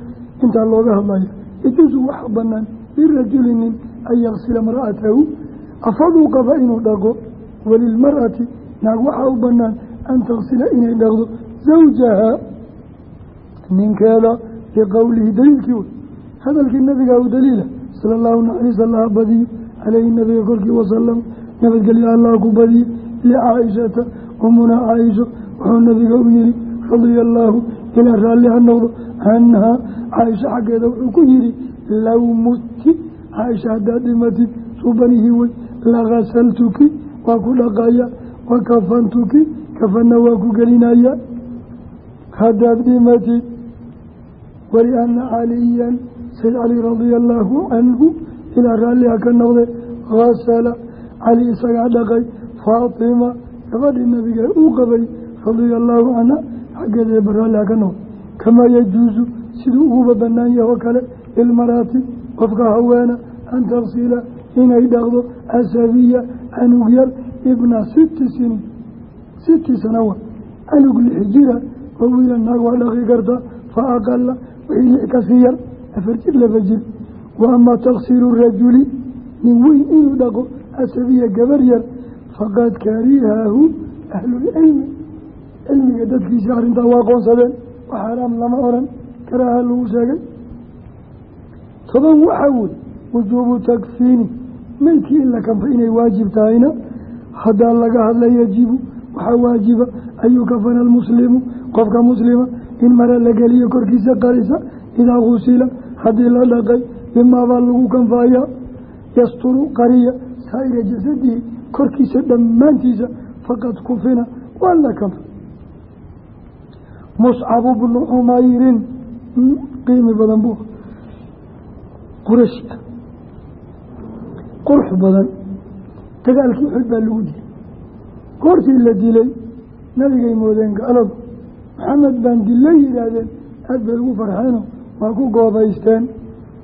intaa looga hadlaya ijuusu waxa banaan lirajulinin an yaksila imra'atahu. Afaduu qaba inuu dhaqo walilmar'ati naag waxaa u banaan an taksila inay dhaqdo. Zawjaha ninkeeda liqowlihi daliilkii wey hadalkii nabiga u daliila sala allahu naxariis allaha badiyo caleyhi nabiga korkii wasalam nabadgelyo allah ku badiye licaaishata umuna caaisho wuxuu nabiga u yihi radia allaahu ilaa raalli ha noqdo canhaa caaisho xaggeeda wuxuu ku yihi low mutti caaisha haddaad dhimatid subanihii wey lakasaltuki waa ku dhaqaya wa kafantuki kafanna waa ku gelinaya haddaad dhimatid waliana caliyan sayd cali radia allaahu canhu ilaa raalliha ka noqde hasala cali isagaa dhaqay faatima gabadhii nabiga uu qabay radia allaahu canha xaggeeda ee baraalliha ka noqde kamaa yajuusu siduu uguba banaan yahoo kale lilmaraati qofka haweena an taksila inay dhaqdo asabiya canug yar ibna siti siniin siti sanawa canug lix jira oo wiila naag waa dhaqi karta fa aqala wixii lix ka sii yar afar jir laba jir. Wa ama taksiilu rajuli nin weyn inuu dhaqo asabiya gabar yar faqad karihaahu ahlulcilmi cilmiga dadkiisa arrintaa waa qoonsadeen wax xaraam lama oran. Karaaha lagu sheegay. Toban waxaa wey wujuubu takfiini meydkii in la kanfa inay waajib tahayna haddaa laga hadla yajibu waxaa waajiba an yukafana almuslimu qofka muslima in mara la geliyo korkiisa qarisa idaa gusila haddii la dhaqay bimaabaa lagu kanfaayaa yasturu qariya saa'ira jasadihi korkiisa dhammaantiisa faqad kufina waa la kanfa muscabu bnu cumayrin qiimi badan buu. Qurashi ah qurux badan. Dagaalkii uxud baa lagu dilay. Goortii la dilay nabigay moodeen gaaladu. Maxamed baan dillay yidhaahdeen aad bay ugu farxeeno waa ku goobaysteen.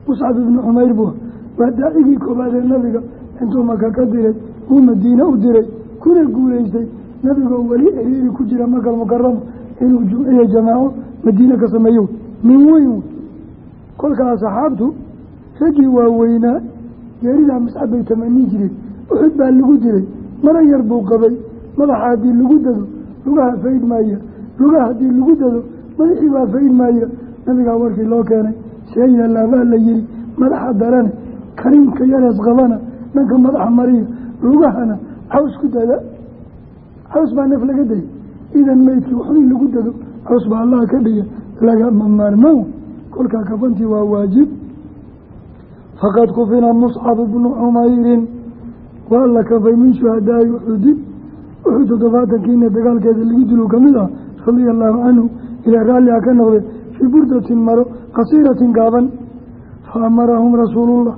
Muscab ibnu cumayr buu waa daacigii koobaadee nabiga intuu maka ka diray uu madiine u diray kuna guulaystay. Nabigoo weli eriiri ku jira makal mukarama inuu jumciya jamaaco madiine ka sameeyo. Min weyn wey kolkaa saxaabtu raggii waaweynaa geeridaa mascab bay tamanin jireen. Uxud baa lagu dilay mara yar buu qabay. Madaxa haddii lagu dado lugaha fayd maaya. Lugaha haddii lagu dado madaxii baa fayd maaya. Nabigaa warkii loo keenay seeyda laabaa la yihi madaxa darane kariimka yarees qabana dhanka madaxa mariya lugahana caws ku dada. Caws baa neef laga dayay idan meydkii waxbay lagu dado caws baa allaha ka dhiga. Lagama maarmo kolkaa kafantii waa waajib. Faqad kufina muscab bnu cumayrin waa la kafay min shuhadaai uxudin uxud toddobaatankiina dagaalkeeda lagu dilo ka mid ah radia allaahu canhu ilaa raalliha ka noqday fii burdatin maro qasiiratin gaaban. Fa amarahum rasuulullah.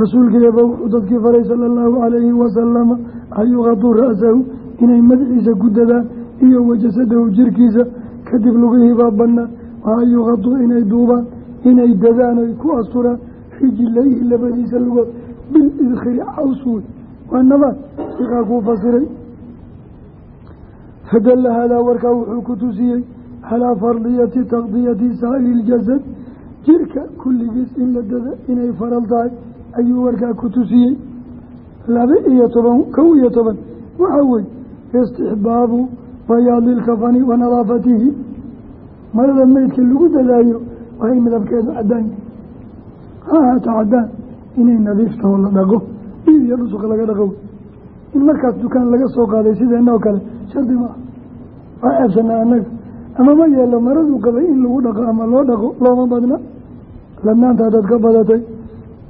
Rasuulkeeba wuxuu dadkii faray sala allahu calayhi wasalama an yuqaduu ra'sahu inay madaxiisa ku dadaan iyo wajasadahu jirkiisa kadib lugihiibaa bannaan waa an yuqaduu inay duubaan inay dadaan oy ku asturaan. Rijilayhi labadiisa lugood bil idkhiri caws wey waa nabaad siqaa kuu fasiray. Fadalla haadaa warkaa wuxuu ku tusiyey calaa fardiyati taqdiyati saa'iri iljasad jirka kulligiis in la dada inay faral tahay ayuu warkaa ku tusiyey. Laba iyo toban kow iyo toban. Waxaa weye istixbaabu bayaadi ilkafani wa nadaafatihi. Marada meydka lagu dadaayo in midabkeedu cadaan ha ahaata cadaan inay nadiiftaho la dhaqo dhiib iyo dhusuqa laga dhaqo. In markaas dukaan laga soo qaaday sideenna oo kale shardi maaha waa ceebsanaa annaga. Ama ma yeelo maraduu qabay in lagu dhaqo ama loo dhaqo looma badna. Ladnaanta hadaad ka badatay.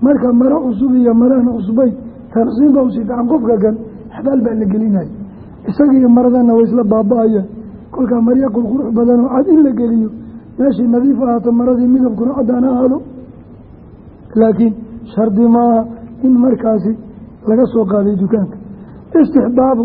Marka maro cusub iyo maraan cusbay tarsiinba u si fiican qofka kan xabaal baa la gelinaya isaga iyo maradana way isla baaba-ayaan kolkaa marya qurqurux badan oo cad in la geliyo meeshii nadiif ahaato maradii midabkuna caddaan ahaado laakiin shardi maaha in markaasi laga soo qaaday dukaanka. Istixbaabu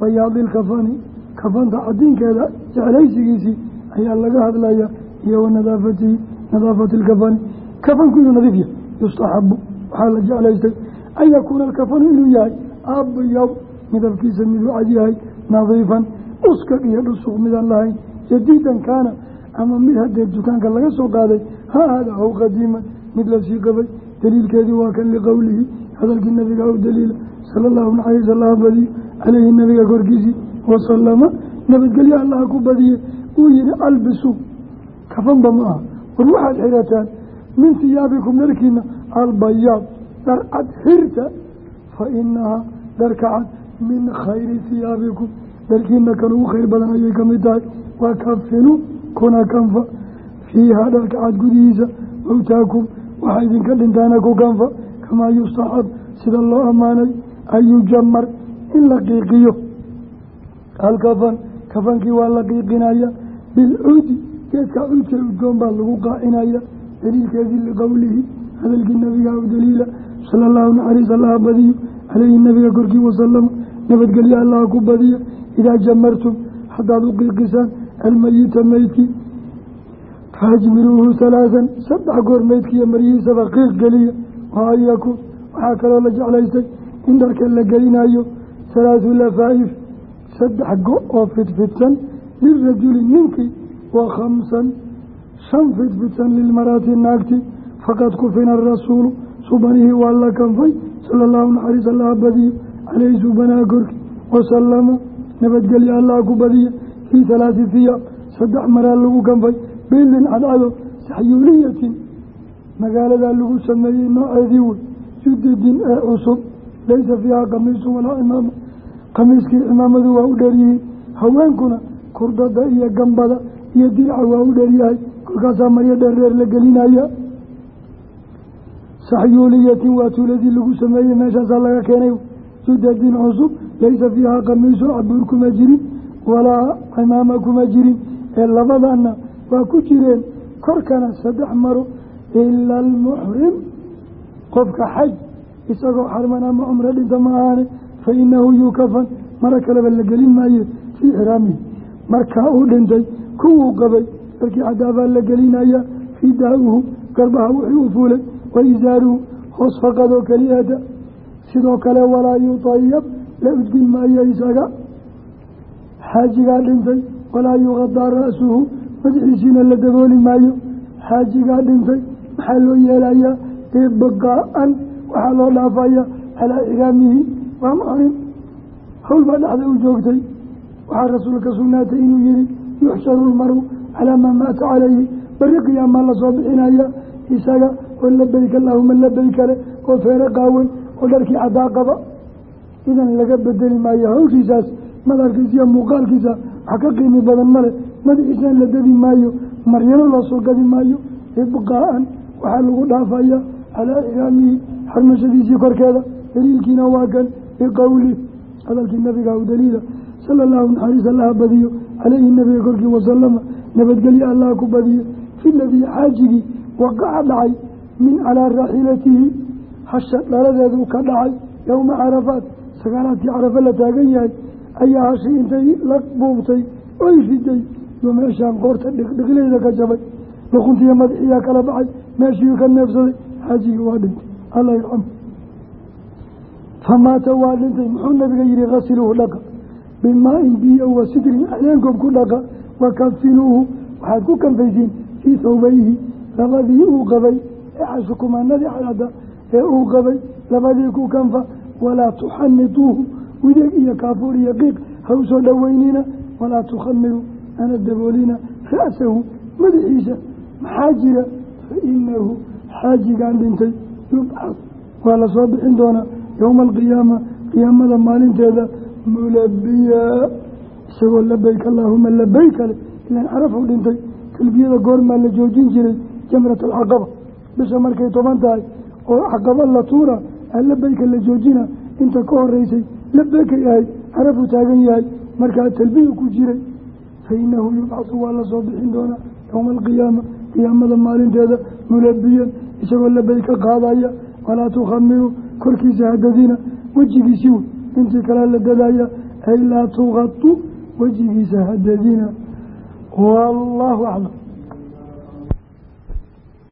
bayaadi ilkafani kafanta cadiinkeeda jeclaysigiisii ayaa laga hadlaya iyo wa nadaafatihi nadaafati ilkafani kafanku inuu nadiif yahay yustaxabu waxaa la jeclaystay an yakuuna alkafanu inuu yahay abyab midabkiisa miduu cad yahay nadiifan uskag iyo dhusuq midaan lahayn. Jadiidan kaana ama mid haddee dukaanka laga soo qaaday ha aada aw qadiiman mid la sii qabay. Daliilkeedii waa kan liqowlihi hadalkii nabiga u daliila sala allahu naxariis allaha badiyo caleyhi nabiga korkiisii wasalama nabadgelyo allaha ku badiye uu yihi albisu kafanba ma aha. War waxaad xirataan min hiyaabikum dharkiina albayaad dharcad xirta fa inahaa dharka cad min khayri hiyaabikum dharkiina kan ugu khayr badan ayay ka mid tahay waa kafinu kuna kanfa fiihaa dharka cad gudihiisa mawtaakum waxaa idinka dhintaana ku kanfa kamaa yustaxab sida loo ammaanay an yujamar in la qiiqiyo alkafan kafankii waa la qiiqinaya bilcuudi geedka cuudka udgoon baa lagu qaacinaya daliilkeedii liqowlihi hadalkii nabiga u daliila sala allahu naxariis allaha badiyo caleyhi nabiga korkii wasalama nabadgelyo allaha ku badiya idaa jamartum haddaad u qiiqisaan almeyita meydkii faajmiruuhu halaahan saddex goor meydkiiyo maryihiisaba qiiq geliya wa an yakuun waxaa kaloo la jeclaystay in dharka la gelinayo halaahu lafaa'if saddex go oo fidfidsan lirajuli ninkii wa khamsan shan fidfidsan lilmaraati naagti. Faqad kufina arasuulu subanihii waa la kanfay sala allahu caleyhi suubanaha korkii wasalama nabadgelya allah ku badiya fii halaati hiyaab saddex maraa lagu kanfay bildin cadcado saxyuuliyatin magaaladaa lagu sameeyey nooceedii wey judadin ee cusub laysa fiiha kamiisu walaa cimaama khamiiskii cimaamadu waa u dheeryihiin haweenkuna kurdada iyo gambada iyo diraca waa u dheeryahay kolkaasaa maryo dheerdheer la gelinaya saxyuuliyatin waa tuuladii lagu sameeyey meeshaasaa laga keenay judadin cusub laysa fiiha kamiisun cabuur kuma jirin walaa cimaama kuma jirin ee labadana waa ku jireen korkana saddex maro ila almuxrim qofka xaj isagoo xarman ama cumro dhinta ma ahaane fa inahu yukafan maro kaleba la gelin maaye fii ixraamihi markaa uu dhintay kuwuu qabay darkii cadaabaa la gelinaya fidaauhu garbaha wixii u fuulay wa hoos faqadoo keliyada sidoo kale walaa yutayab la udgin maayo isaga. Xaajigaa dhintay walaa yuqadaa ra'suhu madaxiisiina la dabooli maayo. Xaajigaa dhintay maxaa loo yeelayaa ibqaa'an waxaa loo dhaafaya. Calaa ixraamihi waa muxrim hawl dhexda u joogtay. Waxaa rasuulka sugnaatay inuu yihi yuxsharu lmaru calaa maa maata calayhi. Bari qiyaamaa la soo bixinaya isaga oo labayk allaahuma labay kale oo feere qaawan oo dharkii caddaa qaba idan laga bedeli maayo hawshiisaas madalkiisa iyo muuqaalkiisa wax ka qiimi badan male madaxiisana la dadi maayo maryano loo soo gadi maayo ibqaa'an waxaa lagu dhaafaya calaa ixraamihi xarmashadiisii korkeeda daliilkiina waa kan biqowlih hadalkii nabiga u daliila sala allahu naxariis allaha badiyo caleyhi nabiga korkii wasalama nabadgelye allaha ku badiyo fi xaajigii waqaca dhacay min calaa raaxilatihi hasha dhaladeedu ka dhacay yowma carafaat sagaalaadkii carafa la taagan yahay ayaa hashi intay la buubtay oy riday yo meeshaan qoorta dhiqdhiqleyda ka jabay. Luquntiiyo madaxiyaa kala baxay meeshii ka neefsaday xaajigii waa dhintay. Alla yarxam. Famaata waa dhintay muxuu nabiga yihi khasiluuhu dhaqa. Bimaa-in biyo wa sidrin aleenkob ku dhaqa wakafinuuhu waxaad ku kanfaysiin fii thawbayhi labadii uu qabay ee cashukumaanadii cadada ee uu qabay labadii ku kanfa walaa tuxanituuhu wideeg iyo kaafuur iyo qiiq ha u soo dhoweynina walaa tukhamiru ana daboolina ra'sahu madaxiisa maxaa jira? Fa inahu xaajigaan dhintay yubcad waa la soo bixin doonaa yowma alqiyaama qiyaamada maalinteeda mulabiyaa isagoo labayk allaahuma labay kale ilaan carafuu dhintay talbiyada goormaa la joojin jiray jamrat alcaqaba. Bisha markay toban tahay oo caqaba la tuura labayka la joojina inta ka horeysay labeykay ahayd carafuu taagan yahay markaa talbiya ku jiray. Fa inahu yubcasu waa la soo bixin doonaa yowma alqiyaama qiyaamada maalinteeda mulabiyan isagoo labay ka qaadaya walaa tukhamiru korkiisa hadadina wejigiisii wey intii kalea la dadaya ay laa tuqatu wejigiisa hadadina wallaahu aclam